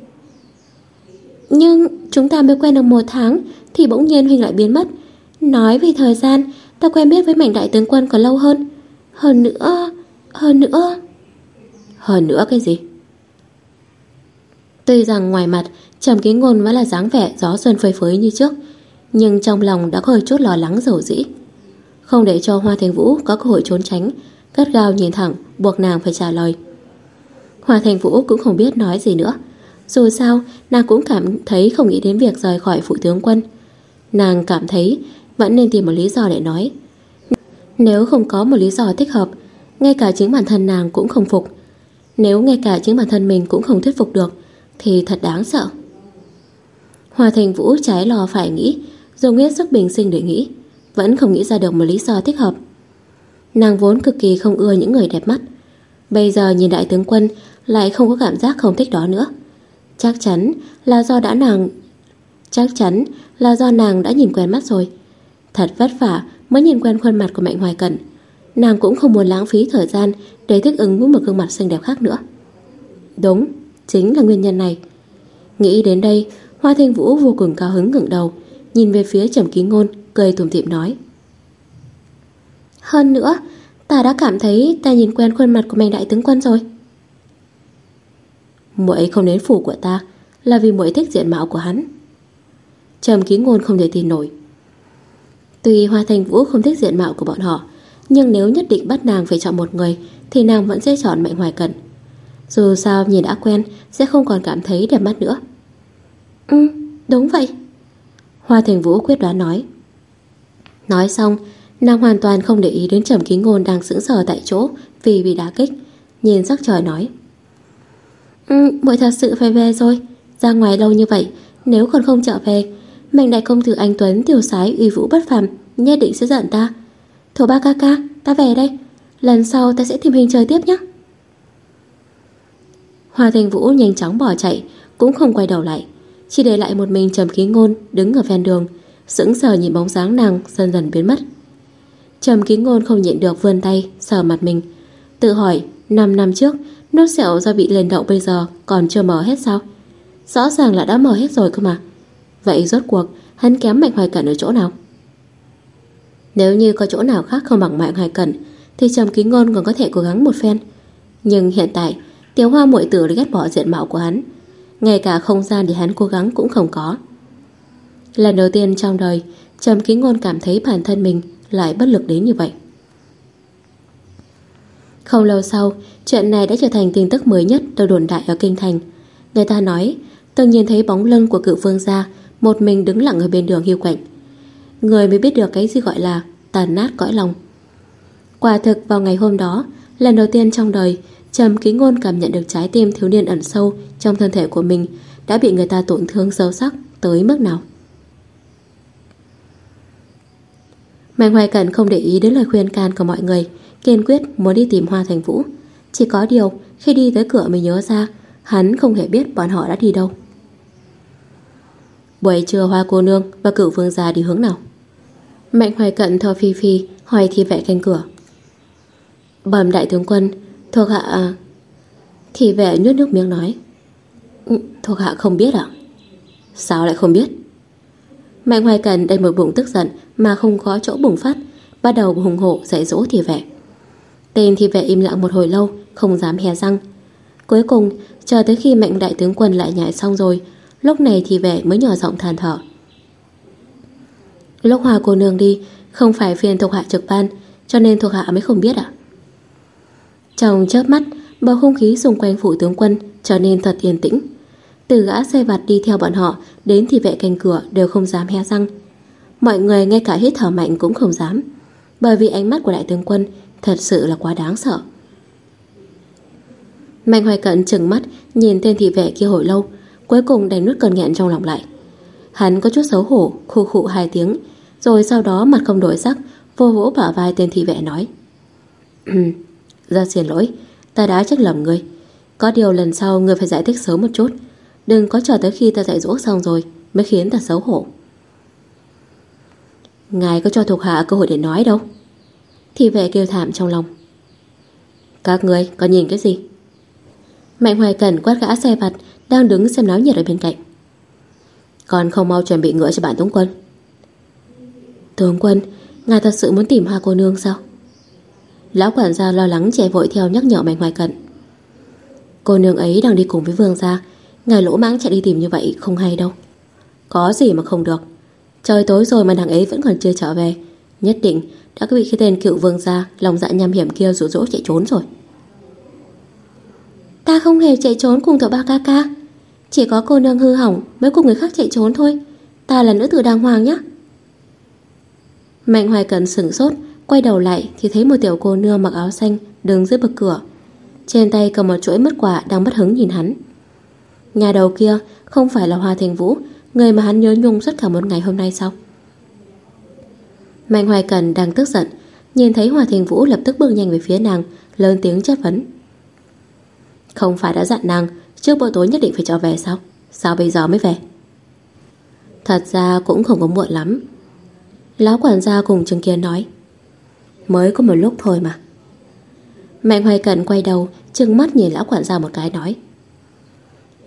Nhưng chúng ta mới quen được một tháng Thì bỗng nhiên Huynh lại biến mất. Nói về thời gian, Ta quen biết với Mạnh Đại Tướng Quân còn lâu hơn. Hơn nữa Hơn nữa. Hơn nữa cái gì? Tuy rằng ngoài mặt, Trầm ký ngôn vẫn là dáng vẻ gió xuân phơi phới như trước nhưng trong lòng đã có hơi chút lo lắng dầu dĩ. Không để cho Hoa Thành Vũ có cơ hội trốn tránh, gắt gao nhìn thẳng, buộc nàng phải trả lời. Hoa Thành Vũ cũng không biết nói gì nữa. Dù sao, nàng cũng cảm thấy không nghĩ đến việc rời khỏi phụ tướng quân. Nàng cảm thấy vẫn nên tìm một lý do để nói. Nếu không có một lý do thích hợp, ngay cả chính bản thân nàng cũng không phục. Nếu ngay cả chính bản thân mình cũng không thuyết phục được, thì thật đáng sợ. Hoa Thành Vũ trái lo phải nghĩ, dùng hết sức bình sinh để nghĩ Vẫn không nghĩ ra được một lý do thích hợp. Nàng vốn cực kỳ không ưa những người đẹp mắt. Bây giờ nhìn đại tướng quân Lại không có cảm giác không thích đó nữa. Chắc chắn là do đã nàng Chắc chắn là do nàng đã nhìn quen mắt rồi. Thật vất vả mới nhìn quen khuôn mặt của Mạnh Hoài Cận Nàng cũng không muốn lãng phí thời gian Để thích ứng với một gương mặt xinh đẹp khác nữa. Đúng, chính là nguyên nhân này. Nghĩ đến đây Hoa Thanh Vũ vô cùng cao hứng ngẩng đầu Nhìn về phía Trầm Ký Ngôn, Cười tủm tỉm nói. Hơn nữa, Ta đã cảm thấy ta nhìn quen khuôn mặt của mạnh đại tướng quân rồi. Muội không đến phủ của ta Là vì muội thích diện mạo của hắn. Trầm Ký Ngôn không thể tin nổi. Tuy Hoa Thành Vũ không thích diện mạo của bọn họ, Nhưng nếu nhất định bắt nàng phải chọn một người, Thì nàng vẫn sẽ chọn Mạnh Hoài Cận Dù sao, nhìn đã quen, Sẽ không còn cảm thấy đẹp mắt nữa. Ừ đúng vậy. Hoa Thành Vũ quyết đoán nói Nói xong Nàng hoàn toàn không để ý đến Trầm Ký Ngôn đang sững sờ tại chỗ vì bị đá kích. Nhìn sắc trời nói. Ừ, muội thật sự phải về rồi. Ra ngoài lâu như vậy, nếu còn không trở về, mệnh đại công tử anh Tuấn tiểu sái uy vũ bất phàm nhất định sẽ giận ta. Thổ ba ca ca, ta về đây. Lần sau ta sẽ tìm hình trời tiếp nhé. Hoa Thành Vũ nhanh chóng bỏ chạy, cũng không quay đầu lại. Chỉ để lại một mình Trầm Ký Ngôn đứng ở ven đường, sững sờ nhìn bóng dáng nàng dần dần biến mất. Trầm Ký Ngôn không nhịn được vươn tay sờ mặt mình, tự hỏi 5 năm trước nốt sẹo do bị lên đậu bây giờ còn chưa mở hết sao? Rõ ràng là đã mở hết rồi cơ mà. Vậy rốt cuộc hắn kém Mạnh Hoài Cẩn ở chỗ nào? Nếu như có chỗ nào khác không bằng Mạnh Hoài Cẩn thì Trầm Ký Ngôn còn có thể cố gắng một phen. Nhưng hiện tại, Tiểu Hoa muội tử đã ghét bỏ diện mạo của hắn, ngay cả không gian để hắn cố gắng cũng không có. Lần đầu tiên trong đời, Trầm Ký Ngôn cảm thấy bản thân mình lại bất lực đến như vậy. Không lâu sau, chuyện này đã trở thành tin tức mới nhất được đồn đại ở Kinh Thành. Người ta nói, từng nhìn thấy bóng lưng của cựu vương gia một mình đứng lặng ở bên đường hiu quạnh. Người mới biết được cái gì gọi là tàn nát cõi lòng. Quả thực vào ngày hôm đó, lần đầu tiên trong đời, Trầm Ký Ngôn cảm nhận được trái tim thiếu niên ẩn sâu trong thân thể của mình đã bị người ta tổn thương sâu sắc tới mức nào. Mạnh Hoài Cẩn không để ý đến lời khuyên can của mọi người, kiên quyết muốn đi tìm Hoa Thành Vũ. Chỉ có điều, khi đi tới cửa mới nhớ ra, hắn không hề biết bọn họ đã đi đâu. Buổi trưa Hoa cô nương và cựu vương gia đi hướng nào? Mạnh Hoài Cận thò phi phi hỏi thi vệ canh cửa. Bẩm đại tướng quân, thuộc hạ... Thì vệ nuốt nước miếng nói. Ừ, thuộc hạ không biết à? Sao lại không biết? Mạnh Hoài cần đầy một bụng tức giận mà không có chỗ bùng phát, bắt đầu hùng hổ dạy dỗ thì vệ. Tên thì vệ im lặng một hồi lâu, không dám hé răng. Cuối cùng, chờ tới khi mạnh đại tướng quân lại nhảy xong rồi, lúc này thì vệ mới nhỏ giọng than thở. Lúc hòa cô nương đi, không phải phiền thuộc hạ trực ban, cho nên thuộc hạ mới không biết ạ. Trong chớp mắt, bầu không khí xung quanh phủ tướng quân trở nên thật yên tĩnh. Từ gã xe vặt đi theo bọn họ đến thì vệ canh cửa đều không dám hé răng. Mọi người ngay cả hít thở mạnh cũng không dám, bởi vì ánh mắt của đại tướng quân thật sự là quá đáng sợ. Mạnh Hoài Cận chừng mắt nhìn tên thị vệ kia hồi lâu, cuối cùng đánh nuốt cơn nghẹn trong lòng lại. Hắn có chút xấu hổ, khu khụ hai tiếng, rồi sau đó mặt không đổi sắc, vô vỗ bả vai tên thị vệ nói. Ra xin lỗi, ta đã trách lầm ngươi. Có điều lần sau ngươi phải giải thích sớm một chút, đừng có chờ tới khi ta dạy dỗ xong rồi mới khiến ta xấu hổ. Ngài có cho thuộc hạ cơ hội để nói đâu. Thì vệ kêu thảm trong lòng. Các người có nhìn cái gì? Mạnh Hoài Cần quát gã xe vặt đang đứng xem náo nhiệt ở bên cạnh. Còn không mau chuẩn bị ngựa cho bản tướng quân. Tướng quân, ngài thật sự muốn tìm hoa cô nương sao? Lão quản gia lo lắng chạy vội theo nhắc nhở Mạnh Hoài Cận. Cô nương ấy đang đi cùng với vương gia, ngài lỗ mãng chạy đi tìm như vậy không hay đâu. Có gì mà không được. Trời tối rồi mà nàng ấy vẫn còn chưa trở về, nhất định đã bị cái tên cựu vương gia lòng dạ nham hiểm kia rủ rỗ chạy trốn rồi. Ta không hề chạy trốn cùng thợ ba ca ca Chỉ có cô nương hư hỏng Mới cùng người khác chạy trốn thôi Ta là nữ tử đàng hoàng nhé Mạnh hoài cần sửng sốt Quay đầu lại thì thấy một tiểu cô nương mặc áo xanh Đứng dưới bậc cửa. Trên tay cầm một chuỗi mứt quả đang bất hứng nhìn hắn. Nhà đầu kia Không phải là Hoa Thành Vũ, Người mà hắn nhớ nhung suốt cả một ngày hôm nay sao? Mạnh hoài cần đang tức giận, Nhìn thấy Hoa Thành Vũ lập tức bước nhanh về phía nàng, Lớn tiếng chất vấn. Không phải đã dặn nàng, Trước bữa tối nhất định phải trở về sao? Sao bây giờ mới về? Thật ra cũng không có muộn lắm. Lão quản gia cùng Trương Kiên nói Mới có một lúc thôi mà. Mạnh Hoài Cận quay đầu Trừng mắt nhìn lão quản gia một cái nói.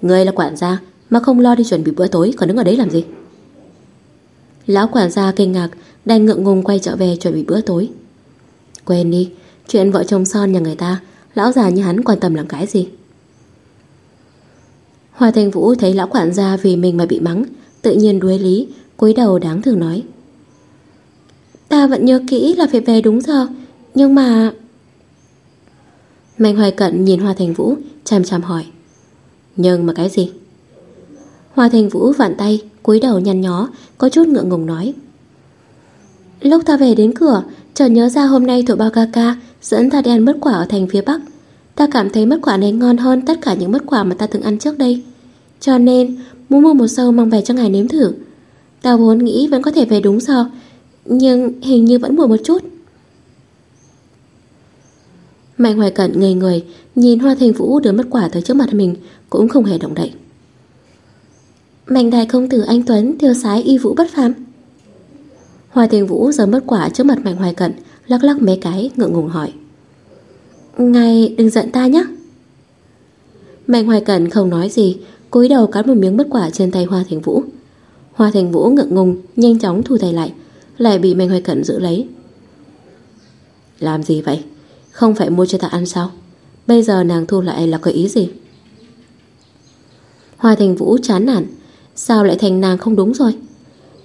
Người là quản gia Mà không lo đi chuẩn bị bữa tối Còn đứng ở đấy làm gì? Lão quản gia kinh ngạc đang ngượng ngùng quay trở về chuẩn bị bữa tối. Quên đi Chuyện vợ chồng son nhà người ta Lão già như hắn quan tâm làm cái gì? Hoa Thành Vũ thấy lão quản gia vì mình mà bị mắng, tự nhiên đuối lý, cúi đầu đáng thương nói. Ta vẫn nhớ kỹ là phải về đúng giờ, nhưng mà... Mạnh Hoài Cận nhìn Hoa Thành Vũ, chăm chăm hỏi. Nhưng mà cái gì? Hoa Thành Vũ vặn tay, cúi đầu nhăn nhó, có chút ngượng ngùng nói. Lúc ta về đến cửa, chợt nhớ ra hôm nay tụi bao ca ca dẫn ta đi ăn mứt quả ở thành phía Bắc. Ta cảm thấy mứt quả này ngon hơn tất cả những mứt quả mà ta từng ăn trước đây. Cho nên muốn mua một sâu mang về cho ngài nếm thử. Ta vốn nghĩ vẫn có thể về đúng giờ, nhưng hình như vẫn buồn một chút. Mạnh Hoài Cận ngây người, nhìn Hoa Thành Vũ đưa mất quả tới trước mặt mình, cũng không hề động đậy. Mạnh đại công tử anh Tuấn tiêu sái y vũ bất phàm. Hoa Thành Vũ giờ mất quả trước mặt Mạnh Hoài Cận, lắc lắc mấy cái ngượng ngùng hỏi. Ngài đừng giận ta nhé. Mạnh Hoài Cận không nói gì, cúi đầu cắn một miếng mất quả trên tay Hoa Thành Vũ. Hoa Thành Vũ ngượng ngùng, nhanh chóng thu tay lại, lại bị Mạnh Hoài Cận giữ lấy. Làm gì vậy? Không phải mua cho ta ăn sao? Bây giờ nàng thu lại là có ý gì? Hoa Thành Vũ chán nản Sao lại thành nàng không đúng rồi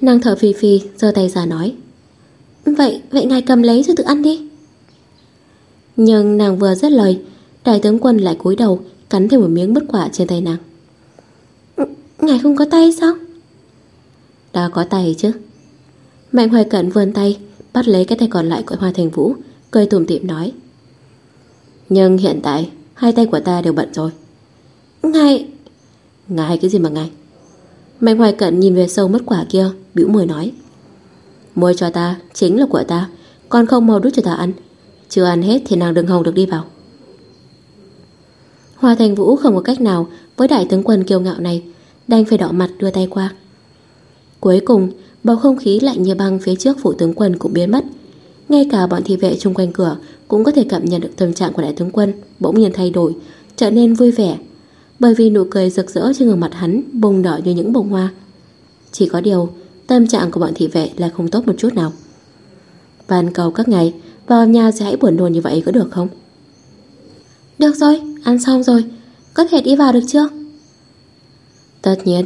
Nàng thở phì phì giơ tay ra nói Vậy, vậy ngài cầm lấy rồi tự ăn đi Nhưng nàng vừa dứt lời Đại tướng quân lại cúi đầu Cắn thêm một miếng bất quả trên tay nàng Ngài không có tay sao đã có tay chứ Mạnh hoài cận vươn tay, Bắt lấy cái tay còn lại của Hoa Thành Vũ, Cười tủm tỉm nói. Nhưng hiện tại, Hai tay của ta đều bận rồi. Ngài! Ngài cái gì mà ngài? Mạnh hoài cận nhìn về sâu mất quả kia, bĩu môi nói. Mua cho ta chính là của ta, Còn không mau đút cho ta ăn. Chưa ăn hết thì nàng đừng hồng được đi vào. Hoa Thành Vũ không có cách nào Với đại tướng quân kiêu ngạo này, Đành phải đỏ mặt đưa tay qua. Cuối cùng bầu không khí lạnh như băng Phía trước phủ tướng quân cũng biến mất. Ngay cả bọn thị vệ chung quanh cửa Cũng có thể cảm nhận được tâm trạng của đại tướng quân Bỗng nhiên thay đổi, Trở nên vui vẻ. Bởi vì nụ cười rực rỡ trên gương mặt hắn Bùng nở như những bông hoa. Chỉ có điều, Tâm trạng của bọn thị vệ lại không tốt một chút nào. Van cầu các ngày Vào nhà sẽ hãy buồn nôn như vậy có được không? Được rồi, Ăn xong rồi. Có thể đi vào được chưa? Tất nhiên.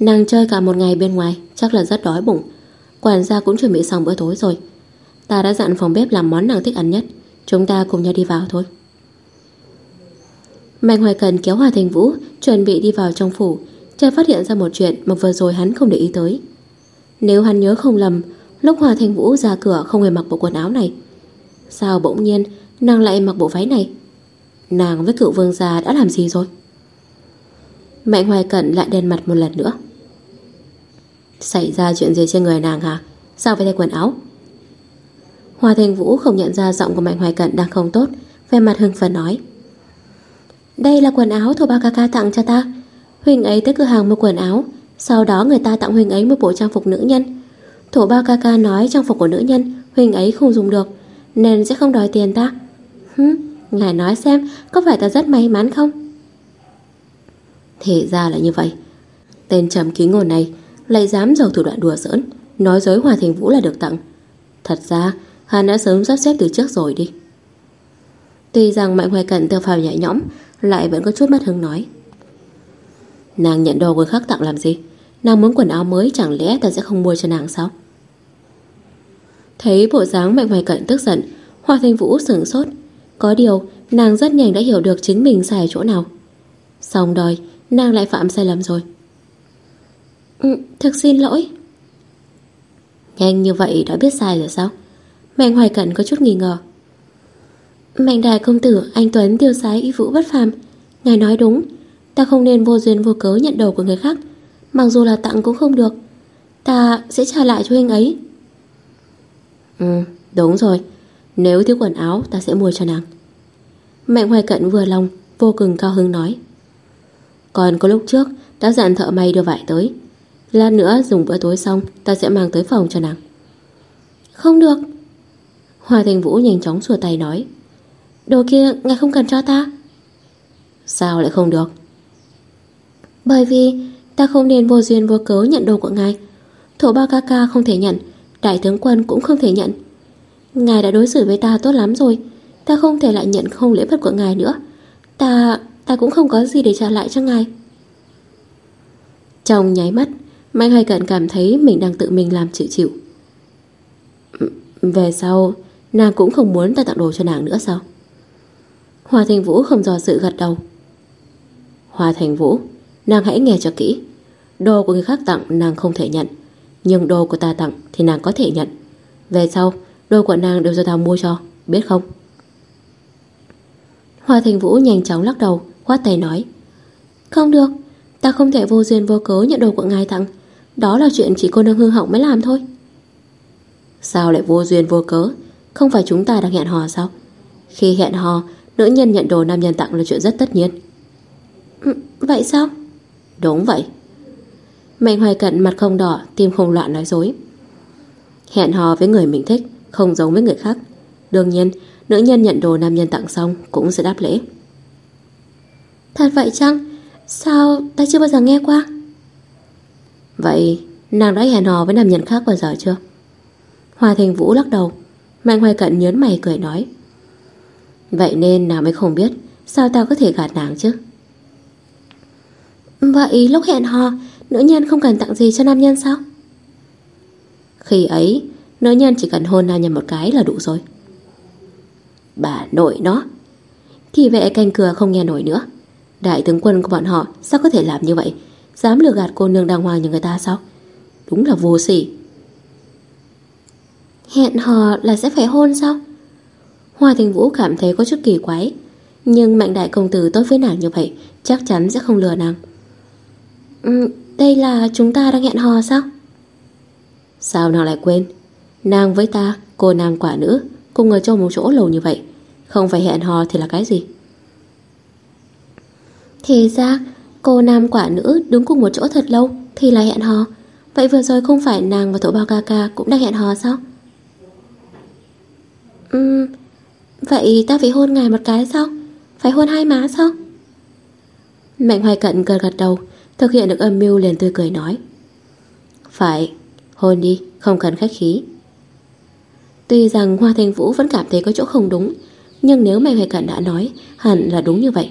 Nàng chơi cả một ngày bên ngoài, Chắc là rất đói bụng. Quản gia cũng chuẩn bị xong bữa tối rồi. Ta đã dặn phòng bếp làm món nàng thích ăn nhất. Chúng ta cùng nhau đi vào thôi. Mạnh Hoài Cần kéo Hòa Thành Vũ, Chuẩn bị đi vào trong phủ. Chợt phát hiện ra một chuyện mà vừa rồi hắn không để ý tới. Nếu hắn nhớ không lầm, Lúc Hòa Thành Vũ ra cửa không hề mặc bộ quần áo này. Sao bỗng nhiên Nàng lại mặc bộ váy này? Nàng với cựu vương gia đã làm gì rồi? Mạnh Hoài Cận lại đen mặt một lần nữa. Xảy ra chuyện gì trên người nàng hả? Sao phải thay quần áo? Hòa Thành Vũ không nhận ra giọng của Mạnh Hoài Cận đang không tốt Về mặt hưng phấn nói. Đây là quần áo Thổ Ba Ca Ca tặng cho ta. Huynh ấy tới cửa hàng mua quần áo. Sau đó người ta tặng Huynh ấy một bộ trang phục nữ nhân. Thổ Ba Ca Ca nói trang phục của nữ nhân Huynh ấy không dùng được Nên sẽ không đòi tiền ta. Hứ, Ngài nói xem Có phải ta rất may mắn không? Thì ra là như vậy. Tên trầm ký ngôn này lại dám giàu thủ đoạn đùa giỡn. Nói dối Hòa Thành Vũ là được tặng. Thật ra, hắn đã sớm sắp xếp từ trước rồi đi. Tuy rằng Mạnh Hoài Cận theo phào nhẹ nhõm, Lại vẫn có chút mất hứng nói. Nàng nhận đồ người khác tặng làm gì? Nàng muốn quần áo mới, chẳng lẽ ta sẽ không mua cho nàng sao? Thấy bộ dáng Mạnh Hoài Cận tức giận Hoa Thành Vũ sửng sốt. Có điều, nàng rất nhanh đã hiểu được chính mình sai chỗ nào. Xong đòi Nàng lại phạm sai lầm rồi ừ, Thực xin lỗi. Nhanh như vậy đã biết sai rồi sao? Mạnh Hoài Cận có chút nghi ngờ. Mạnh đại công tử Anh Tuấn tiêu sái y vũ bất phàm. Ngài nói đúng Ta không nên vô duyên vô cớ nhận đồ của người khác Mặc dù là tặng cũng không được. Ta sẽ trả lại cho anh ấy. Ừ đúng rồi Nếu thiếu quần áo ta sẽ mua cho nàng. Mạnh Hoài Cận vừa lòng Vô cùng cao hứng nói. Còn có lúc trước Đã dặn thợ may đưa vải tới. Lát nữa dùng bữa tối xong, Ta sẽ mang tới phòng cho nàng. Không được. Hoa Thành Vũ nhanh chóng xua tay nói. Đồ kia, ngài không cần cho ta. Sao lại không được? Bởi vì Ta không nên vô duyên vô cớ nhận đồ của ngài. Thổ bao ca ca không thể nhận, Đại tướng quân cũng không thể nhận. Ngài đã đối xử với ta tốt lắm rồi, Ta không thể lại nhận không lễ vật của ngài nữa. Ta ta cũng không có gì để trả lại cho ngài. Trong nháy mắt Mạnh Hoài Cận cảm thấy mình đang tự mình làm chịu chịu. Về sau, Nàng cũng không muốn ta tặng đồ cho nàng nữa sao? Hòa Thành Vũ không do sự gật đầu. Hòa Thành Vũ, Nàng hãy nghe cho kỹ. Đồ của người khác tặng nàng không thể nhận, Nhưng đồ của ta tặng thì nàng có thể nhận. Về sau, Đồ của nàng đều do ta mua cho, Biết không? Hòa Thành Vũ nhanh chóng lắc đầu, Khoát tay nói. Không được, Ta không thể vô duyên vô cớ nhận đồ của ngài tặng. Đó là chuyện chỉ cô nương hư hỏng mới làm thôi. Sao lại vô duyên vô cớ? Không phải chúng ta đang hẹn hò sao? Khi hẹn hò Nữ nhân nhận đồ nam nhân tặng là chuyện rất tất nhiên. Ừ, Vậy sao? Đúng vậy. Mạnh hoài cận mặt không đỏ Tim không loạn nói dối. Hẹn hò với người mình thích Không giống với người khác. Đương nhiên nữ nhân nhận đồ nam nhân tặng xong Cũng sẽ đáp lễ. Thật vậy chăng? Sao ta chưa bao giờ nghe qua? Vậy nàng đã hẹn hò với nam nhân khác bao giờ chưa? Hoa Thành Vũ lắc đầu, Mạnh Hoài Cận nhớn mày cười nói. Vậy nên nàng mới không biết Sao tao có thể gạt nàng chứ? Vậy lúc hẹn hò, Nữ nhân không cần tặng gì cho nam nhân sao? Khi ấy, Nữ nhân chỉ cần hôn nam nhân một cái là đủ rồi. Bà nội nó, Thì vệ canh cửa không nghe nổi nữa. Đại tướng quân của bọn họ Sao có thể làm như vậy? Dám lừa gạt cô nương đàng hoàng như người ta sao? Đúng là vô sỉ. Hẹn hò là sẽ phải hôn sao? Hoa Thành Vũ cảm thấy có chút kỳ quái Nhưng mạnh đại công tử tốt với nàng như vậy Chắc chắn sẽ không lừa nàng. Ừ, Đây là chúng ta đang hẹn hò sao? Sao nàng lại quên? Nàng với ta, cô nàng quả nữ Cùng ở trong một chỗ lâu như vậy Không phải hẹn hò thì là cái gì? Thì ra Cô nam quả nữ đứng cùng một chỗ thật lâu Thì là hẹn hò. Vậy vừa rồi không phải nàng và thổ bao ca ca Cũng đang hẹn hò sao? Ừm, Vậy ta phải hôn ngài một cái sao? Phải hôn hai má sao? Mạnh hoài cận gật gật đầu, Thực hiện được âm mưu liền tươi cười nói. Phải, Hôn đi, không cần khách khí. Tuy rằng Hoa Thanh Vũ vẫn cảm thấy có chỗ không đúng, Nhưng nếu Mạnh hoài cận đã nói, Hẳn là đúng như vậy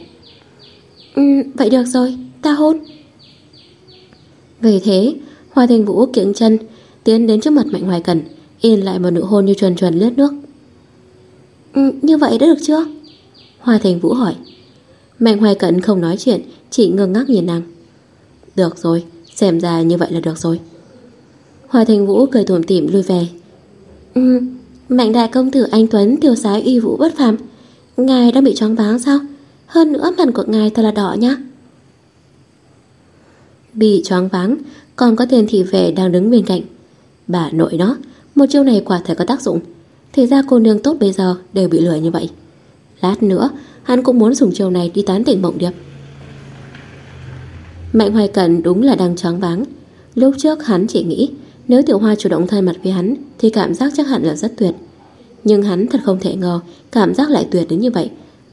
ừ, Vậy được rồi Ta hôn. Vì thế Hoa Thanh Vũ kiễng chân Tiến đến trước mặt Mạnh Hoài Cẩn In lại một nụ hôn như chuồn chuồn lướt nước. Ừ, Như vậy đã được chưa? Hoa Thành Vũ hỏi. Mạnh Hoài Cẩn không nói chuyện Chỉ ngơ ngác nhìn nàng. Được rồi, xem ra như vậy là được rồi. Hoa Thành Vũ cười tủm tỉm lui về. Ừ, Mạnh đại công tử anh Tuấn Tiêu sái uy vũ bất phàm Ngài đang bị choáng váng sao? Hơn nữa mặt của ngài thật là đỏ nhá. Bị choáng váng, Còn có tên thị vệ đang đứng bên cạnh. Bà nội nó Một chiêu này quả thật có tác dụng. Thì ra cô nương tốt bây giờ đều bị lừa như vậy. Lát nữa, Hắn cũng muốn dùng chiêu này đi tán tỉnh mộng điệp. Mạnh hoài cận đúng là đang choáng váng. Lúc trước hắn chỉ nghĩ, Nếu tiểu hoa chủ động thay mặt với hắn, Thì cảm giác chắc hẳn là rất tuyệt. Nhưng hắn thật không thể ngờ, Cảm giác lại tuyệt đến như vậy.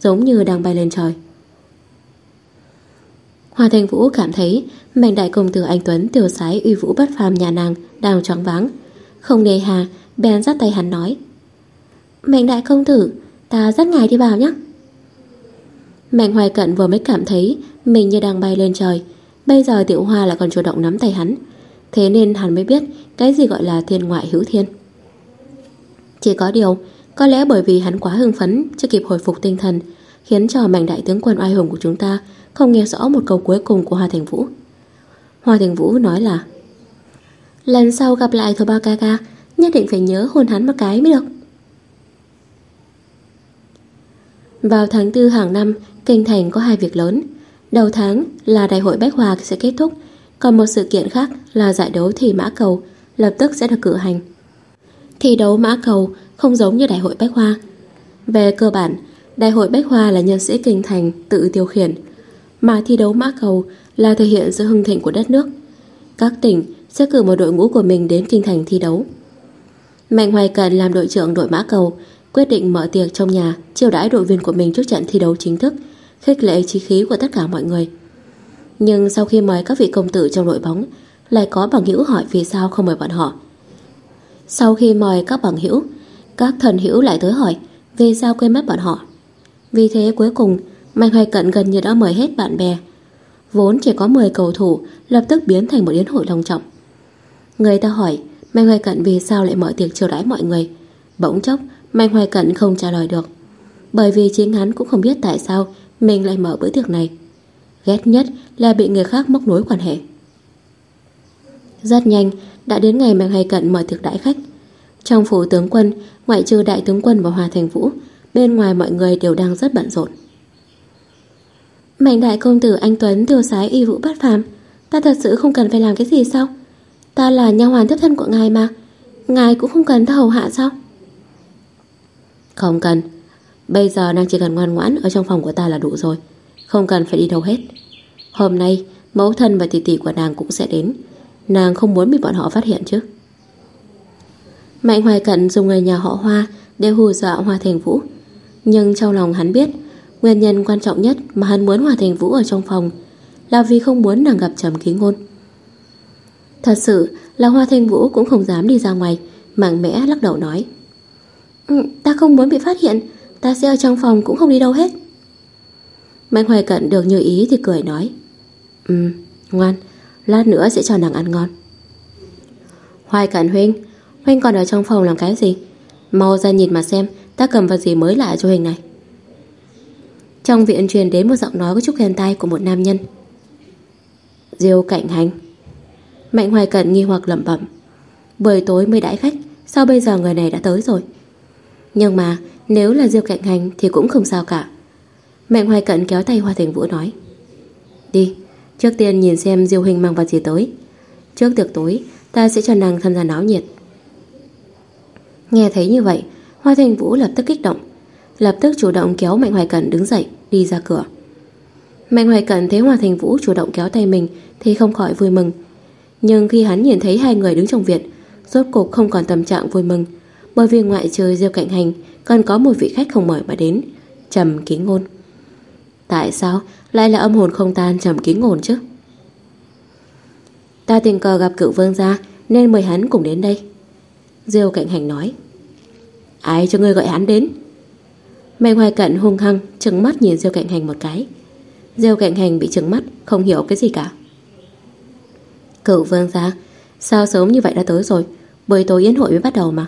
Giống như đang bay lên trời. Hoa Thanh Vũ cảm thấy mệnh đại công tử anh Tuấn tiểu sái uy vũ bất phàm nhà nàng đang choáng váng. Không nề hà, Bèn dắt tay hắn nói, mệnh đại công tử, Ta dắt ngài đi vào nhé. Mạnh hoài cận vừa mới cảm thấy Mình như đang bay lên trời, Bây giờ tiểu hoa lại còn chủ động nắm tay hắn. Thế nên hắn mới biết Cái gì gọi là thiên ngoại hữu thiên. Chỉ có điều, Có lẽ bởi vì hắn quá hưng phấn Chưa kịp hồi phục tinh thần Khiến cho mạnh đại tướng quân oai hùng của chúng ta Không nghe rõ một câu cuối cùng của Hoa Thành Vũ Hoa Thành Vũ nói là Lần sau gặp lại Thổ Bao ca ca Nhất định phải nhớ hôn hắn một cái mới được Vào tháng 4 hàng năm, Kinh Thành có hai việc lớn. Đầu tháng là Đại hội Bách Hòa sẽ kết thúc, còn một sự kiện khác là giải đấu thi mã cầu, lập tức sẽ được cử hành. Thi đấu mã cầu không giống như Đại hội Bách Hoa. Về cơ bản, Đại hội Bách Hoa là nhân sĩ Kinh Thành tự tiêu khiển, mà thi đấu mã cầu là thể hiện sự hưng thịnh của đất nước. Các tỉnh sẽ cử một đội ngũ của mình đến Kinh Thành thi đấu. Mạnh Hoài Cần làm đội trưởng đội mã cầu, quyết định mở tiệc trong nhà chiêu đãi đội viên của mình trước trận thi đấu chính thức, khích lệ trí khí của tất cả mọi người. Nhưng sau khi mời các vị công tử trong đội bóng, lại có bằng hữu hỏi vì sao không mời bọn họ. Sau khi mời các bằng hữu, các thần hữu lại tới hỏi vì sao quên mất bọn họ. Vì thế cuối cùng, Mạnh Hoài Cận gần như đã mời hết bạn bè. Vốn chỉ có 10 cầu thủ lập tức biến thành một yến hội long trọng. Người ta hỏi Mạnh Hoài Cận vì sao lại mở tiệc chiêu đãi mọi người. Bỗng chốc, Mạnh Hoài Cận không trả lời được Bởi vì chính hắn cũng không biết tại sao Mình lại mở bữa tiệc này Ghét nhất là bị người khác móc nối quan hệ Rất nhanh Đã đến ngày Mạnh Hoài Cận mở tiệc đãi khách Trong phủ tướng quân Ngoại trừ đại tướng quân và Hòa Thành Vũ Bên ngoài mọi người đều đang rất bận rộn. Mạnh đại công tử anh Tuấn, tiêu sái y vũ bất phàm, Ta thật sự không cần phải làm cái gì sao? Ta là nha hoàn tiếp thân của ngài mà, Ngài cũng không cần ta hầu hạ sao? Không cần. Bây giờ nàng chỉ cần ngoan ngoãn Ở trong phòng của ta là đủ rồi, Không cần phải đi đâu hết. Hôm nay, mẫu thân và tỷ tỷ của nàng cũng sẽ đến, Nàng không muốn bị bọn họ phát hiện chứ. Mạnh Hoài Cận dùng người nhà họ Hoa Để hù dọa Hoa Thành Vũ. Nhưng trong lòng hắn biết Nguyên nhân quan trọng nhất mà hắn muốn hòa Thành Vũ ở trong phòng Là vì không muốn nàng gặp trầm ký ngôn. Thật sự là Hoa Thanh Vũ cũng không dám đi ra ngoài Mạng mẽ lắc đầu nói ừ, Ta không muốn bị phát hiện Ta sẽ ở trong phòng cũng không đi đâu hết. Mạnh Hoài Cận được như ý thì cười nói Ừ, ngoan Lát nữa sẽ cho nàng ăn ngon. Hoài Cận Huynh Huynh còn ở trong phòng làm cái gì? Mau ra nhìn mà xem Ta cầm vật gì mới lạ cho hình này? Trong viện truyền đến một giọng nói có chút khen tai của một nam nhân. Diêu cạnh hành. Mạnh Hoài Cận nghi hoặc lẩm bẩm. Buổi tối mới đãi khách, Sao bây giờ người này đã tới rồi? Nhưng mà, nếu là Diêu cạnh hành Thì cũng không sao cả. Mạnh Hoài Cận kéo tay Hoa Thành Vũ nói. Đi, Trước tiên nhìn xem Diêu Hình mang vật gì tới. Trước tiệc tối, Ta sẽ cho nàng tham gia náo nhiệt. Nghe thấy như vậy Hoa Thành Vũ lập tức kích động, Lập tức chủ động kéo Mạnh Hoài Cẩn đứng dậy, Đi ra cửa. Mạnh Hoài Cẩn thấy Hoa Thành Vũ chủ động kéo tay mình, Thì không khỏi vui mừng. Nhưng khi hắn nhìn thấy hai người đứng trong viện, Rốt cục không còn tâm trạng vui mừng, Bởi vì ngoại trừ Diêu Cạnh Hành, Còn có một vị khách không mời mà đến, Trầm Ký Ngôn. Tại sao lại là âm hồn không tan Trầm Ký Ngôn chứ? Ta tình cờ gặp cựu vương gia, Nên mời hắn cùng đến đây, Diêu Cạnh Hành nói. Ai cho ngươi gọi hắn đến? Mày Hoài Cận hung hăng, Trừng mắt nhìn Diêu Cạnh Hành một cái. Diêu Cạnh Hành bị trừng mắt, Không hiểu cái gì cả. Cựu vương gia, Sao sớm như vậy đã tới rồi? Buổi tối yến hội mới bắt đầu mà.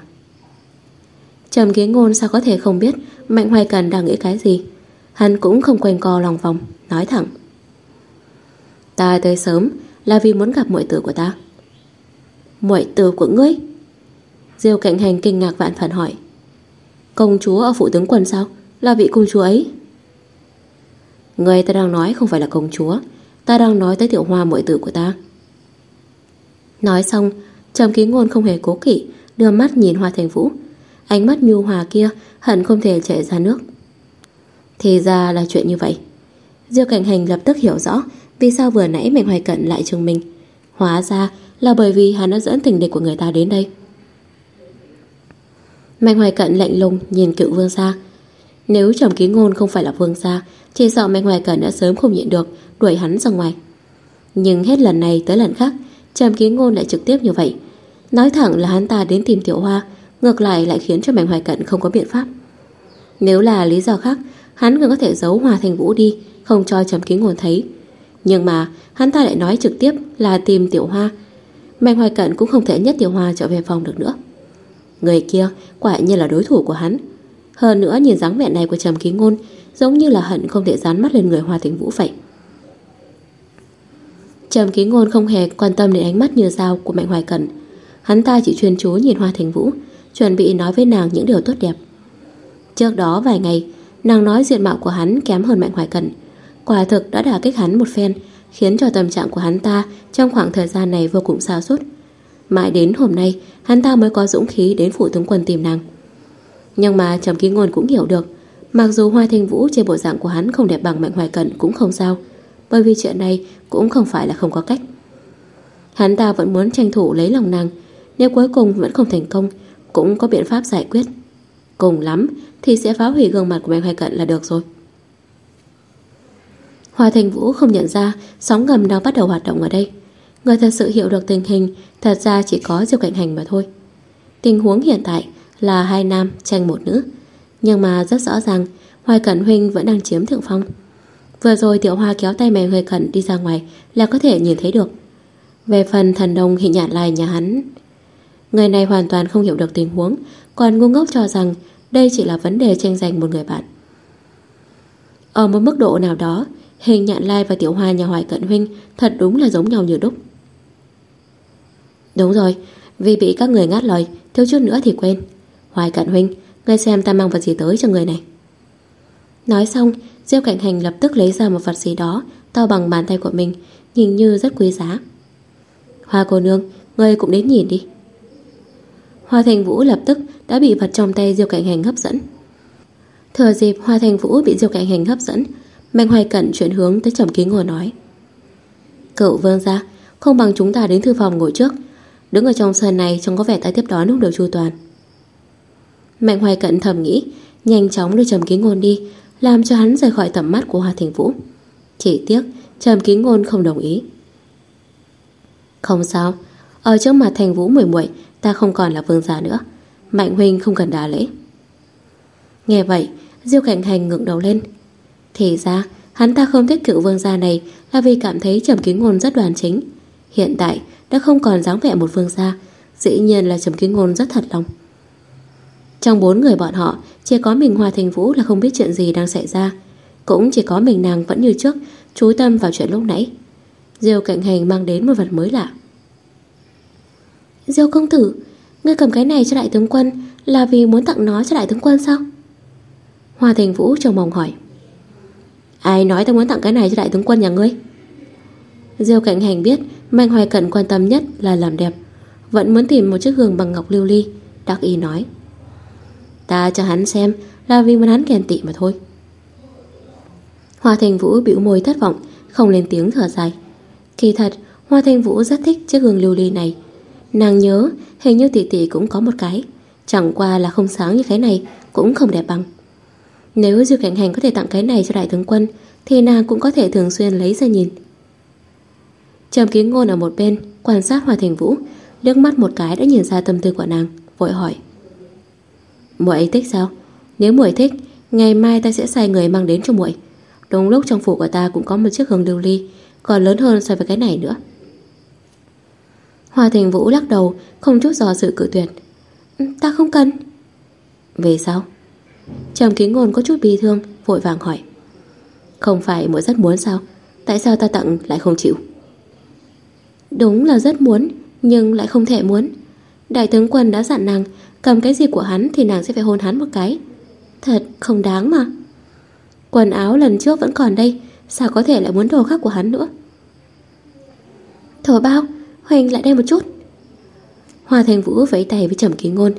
Trầm kiến ngôn sao có thể không biết Mạnh Hoài Cần đang nghĩ cái gì? Hắn cũng không quanh co lòng vòng, Nói thẳng. Ta tới sớm là vì muốn gặp muội tử của ta. Muội tử của ngươi? Diêu cạnh hành kinh ngạc vạn phần hỏi. Công chúa ở phụ tướng quần sao? Là vị công chúa ấy. Người ta đang nói không phải là công chúa. Ta đang nói tới tiểu hoa muội tử của ta. Nói xong, Trầm ký ngôn không hề cố kỵ, Đưa mắt nhìn Hoa Thành Vũ. Ánh mắt nhu hòa kia hận không thể chảy ra nước. Thì ra là chuyện như vậy. Diêu Cảnh Hành lập tức hiểu rõ Vì sao vừa nãy Mạnh Hoài Cận lại trường mình Hóa ra là bởi vì hắn đã dẫn tình địch của người ta đến đây. Mạnh Hoài Cận lạnh lùng nhìn cựu vương gia. Nếu trầm ký ngôn không phải là vương gia, Chỉ sợ Mạnh Hoài Cận đã sớm không nhịn được, Đuổi hắn ra ngoài. Nhưng hết lần này tới lần khác, Trầm ký ngôn lại trực tiếp như vậy. Nói thẳng là hắn ta đến tìm tiểu hoa, Ngược lại lại khiến cho Mạnh Hoài Cận không có biện pháp. Nếu là lý do khác, Hắn còn có thể giấu Hòa Thành Vũ đi, Không cho Trầm ký ngôn thấy. Nhưng mà, hắn ta lại nói trực tiếp là tìm tiểu hoa. Mạnh Hoài Cận cũng không thể nhất tiểu hoa trở về phòng được nữa. Người kia quả nhiên là đối thủ của hắn. Hơn nữa nhìn dáng vẻ này của Trầm Ký Ngôn, Giống như là hận không thể dán mắt lên người Hoa Thịnh Vũ vậy. Trầm Ký Ngôn không hề quan tâm đến ánh mắt như dao của Mạnh Hoài Cẩn. Hắn ta chỉ chuyên chú nhìn Hoa Thịnh Vũ, Chuẩn bị nói với nàng những điều tốt đẹp. Trước đó vài ngày, Nàng nói diện mạo của hắn kém hơn Mạnh Hoài Cẩn. Quả thực đã đả kích hắn một phen, Khiến cho tâm trạng của hắn ta Trong khoảng thời gian này vô cùng xa suốt Mãi đến hôm nay, Hắn ta mới có dũng khí đến phủ tướng quân tìm nàng. Nhưng mà Trầm Ký Ngôn cũng hiểu được, Mặc dù Hoa Thanh Vũ trên bộ dạng của hắn Không đẹp bằng Mạnh Hoài Cận cũng không sao, Bởi vì chuyện này cũng không phải là không có cách. Hắn ta vẫn muốn tranh thủ lấy lòng nàng, Nếu cuối cùng vẫn không thành công, Cũng có biện pháp giải quyết. Cùng lắm thì sẽ phá hủy gương mặt của Mạnh Hoài Cận là được rồi. Hoa Thành Vũ không nhận ra Sóng ngầm đang bắt đầu hoạt động ở đây. Người thật sự hiểu được tình hình, Thật ra chỉ có Diệp Cảnh Hành mà thôi. Tình huống hiện tại là hai nam tranh một nữ. Nhưng mà rất rõ ràng, Hoài Cẩn Huynh vẫn đang chiếm thượng phong. Vừa rồi Tiểu Hoa kéo tay mẹ Hoài Cẩn đi ra ngoài Là có thể nhìn thấy được. Về phần thần đồng hình nhạn lại nhà hắn, Người này hoàn toàn không hiểu được tình huống, Còn ngu ngốc cho rằng Đây chỉ là vấn đề tranh giành một người bạn. Ở một mức độ nào đó, Hình nhạn lai và tiểu hoa nhà Hoài Cận Huynh Thật đúng là giống nhau như đúc. Đúng rồi, Vì bị các người ngắt lời, Thiếu chút nữa thì quên. Hoài Cận Huynh, Ngươi xem ta mang vật gì tới cho người này. Nói xong, Diêu Cảnh Hành lập tức lấy ra một vật gì đó, To bằng bàn tay của mình, Nhìn như rất quý giá. Hoa cô nương, Ngươi cũng đến nhìn đi. Hoa Thành Vũ lập tức đã bị vật trong tay Diêu Cảnh Hành hấp dẫn. Thừa dịp Hoa Thành Vũ bị Diêu Cảnh Hành hấp dẫn, Mạnh Hoài Cận chuyển hướng tới Trầm Ký Ngồi nói. Cậu vương ra Không bằng chúng ta đến thư phòng ngồi trước Đứng ở trong sân này trông có vẻ ta tiếp đón lúc được chu toàn. Mạnh Hoài Cận thầm nghĩ, Nhanh chóng đưa Trầm Ký Ngôn đi, Làm cho hắn rời khỏi tầm mắt của Hoa Thành Vũ. Chỉ tiếc, Trầm Ký Ngôn không đồng ý. Không sao, Ở trước mặt Thành Vũ mười muội, Ta không còn là vương giả nữa. Mạnh Huynh không cần đà lễ. Nghe vậy, Diêu Cảnh Hành ngượng đầu lên. Thì ra, hắn ta không thích cựu vương gia này Là vì cảm thấy Trầm Ký Ngôn rất đoàn chính. Hiện tại, đã không còn dáng vẻ một phương gia. Dĩ nhiên là Trầm kinh Ngôn rất thật lòng. Trong bốn người bọn họ, Chỉ có mình Hoa Thành Vũ là không biết chuyện gì đang xảy ra. Cũng chỉ có mình nàng vẫn như trước, Chú tâm vào chuyện lúc nãy. Diêu Cảnh Hành mang đến một vật mới lạ. Diêu công tử, Ngươi cầm cái này cho đại tướng quân Là vì muốn tặng nó cho đại tướng quân sao? Hoa Thành Vũ trông mong hỏi. Ai nói ta muốn tặng cái này cho đại tướng quân nhà ngươi? Diêu Cảnh Hành biết Mạnh Hoài Cận quan tâm nhất là làm đẹp, Vẫn muốn tìm một chiếc gương bằng ngọc lưu ly, Đắc ý nói. Ta cho hắn xem Là vì muốn hắn kèn tị mà thôi. Hoa Thành Vũ bĩu môi thất vọng, Không lên tiếng thở dài. Kỳ thật, Hoa Thành Vũ rất thích chiếc gương lưu ly này. Nàng nhớ, hình như tỷ tỷ cũng có một cái, Chẳng qua là không sáng như cái này Cũng không đẹp bằng. Nếu Dư Cảnh Hành có thể tặng cái này cho đại tướng quân, Thì nàng cũng có thể thường xuyên lấy ra nhìn. Trầm ký ngôn ở một bên, Quan sát Hoa Thành Vũ, liếc mắt một cái đã nhìn ra tâm tư của nàng, Vội hỏi. Muội ấy thích sao? Nếu muội thích, Ngày mai ta sẽ sai người mang đến cho muội. Đúng lúc trong phủ của ta cũng có một chiếc hương lưu ly, Còn lớn hơn so với cái này nữa. Hoa Thành Vũ lắc đầu, Không chút do dự cự tuyệt. Ừ, ta không cần. Về sao Trầm ký ngôn có chút bi thương, Vội vàng hỏi. Không phải muội rất muốn sao? Tại sao ta tặng lại không chịu? Đúng là rất muốn, Nhưng lại không thể muốn. Đại tướng quân đã dặn nàng, Cầm cái gì của hắn thì nàng sẽ phải hôn hắn một cái. Thật không đáng mà. Quần áo lần trước vẫn còn đây, Sao có thể lại muốn đồ khác của hắn nữa? Thổ bao, Huỳnh lại đây một chút. Hoa Thành Vũ vẫy tay với Trầm Ký Ngôn.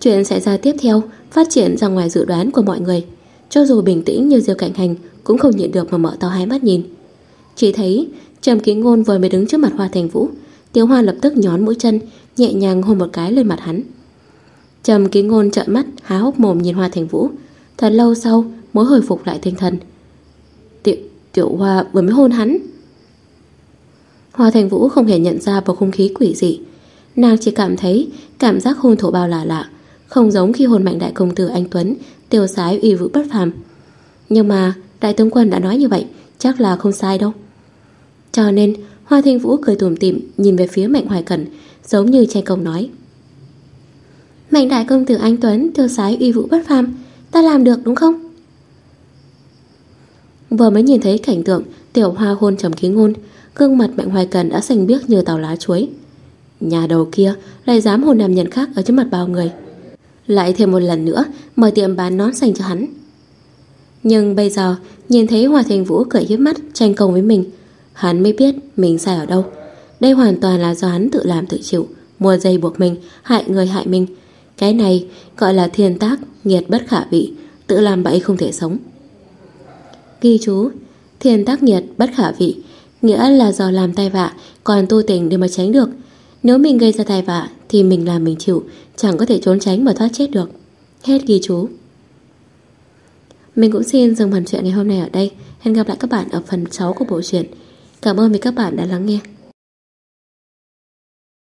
Chuyện xảy ra tiếp theo, Phát triển ra ngoài dự đoán của mọi người. Cho dù bình tĩnh như Diêu Cảnh Hành, Cũng không nhịn được mà mở to hai mắt nhìn. Chỉ thấy Trầm Ký Ngôn vừa mới đứng trước mặt Hoa Thành Vũ. Tiểu Hoa lập tức nhón mũi chân Nhẹ nhàng hôn một cái lên mặt hắn. Trầm Ký Ngôn trợn mắt há hốc mồm nhìn Hoa Thành Vũ. Thật lâu sau mới hồi phục lại tinh thần. Tiểu, tiểu Hoa vừa mới hôn hắn. Hoa Thành Vũ không hề nhận ra bầu không khí quỷ dị. Nàng chỉ cảm thấy Cảm giác hôn thổ bao lạ lạ Không giống khi hôn mạnh đại công tử anh Tuấn Tiêu sái uy vũ bất phàm. Nhưng mà đại tướng quân đã nói như vậy Chắc là không sai đâu. Cho nên, Hoa Thành Vũ cười tủm tỉm, Nhìn về phía Mạnh Hoài Cẩn, Giống như che công nói. Mạnh đại công tử anh Tuấn tiêu sái uy vũ bất phàm, Ta làm được đúng không? Vừa mới nhìn thấy cảnh tượng Tiểu hoa hôn trầm khí ngôn, Gương mặt Mạnh Hoài Cần đã xanh biếc như tàu lá chuối. Nhà đầu kia Lại dám hôn nam nhân khác ở trước mặt bao người. Lại thêm một lần nữa, Mở tiệm bán nón xanh cho hắn. Nhưng bây giờ, Nhìn thấy Hoa Thành Vũ cười hiếp mắt, tranh công với mình Hắn mới biết mình sai ở đâu. Đây hoàn toàn là do hắn tự làm tự chịu, Mua dây buộc mình, Hại người hại mình. Cái này gọi là thiên tác, Nghiệt bất khả vị, Tự làm bậy không thể sống. Ghi chú, Thiên tác nghiệt bất khả vị, Nghĩa là do làm tai vạ, Còn tu tình để mà tránh được. Nếu mình gây ra tai vạ thì mình làm mình chịu, Chẳng có thể trốn tránh mà thoát chết được. Hết ghi chú. Mình cũng xin dừng phần chuyện ngày hôm nay ở đây. Hẹn gặp lại các bạn ở phần 6 của bộ truyện. Cảm ơn vì các bạn đã lắng nghe.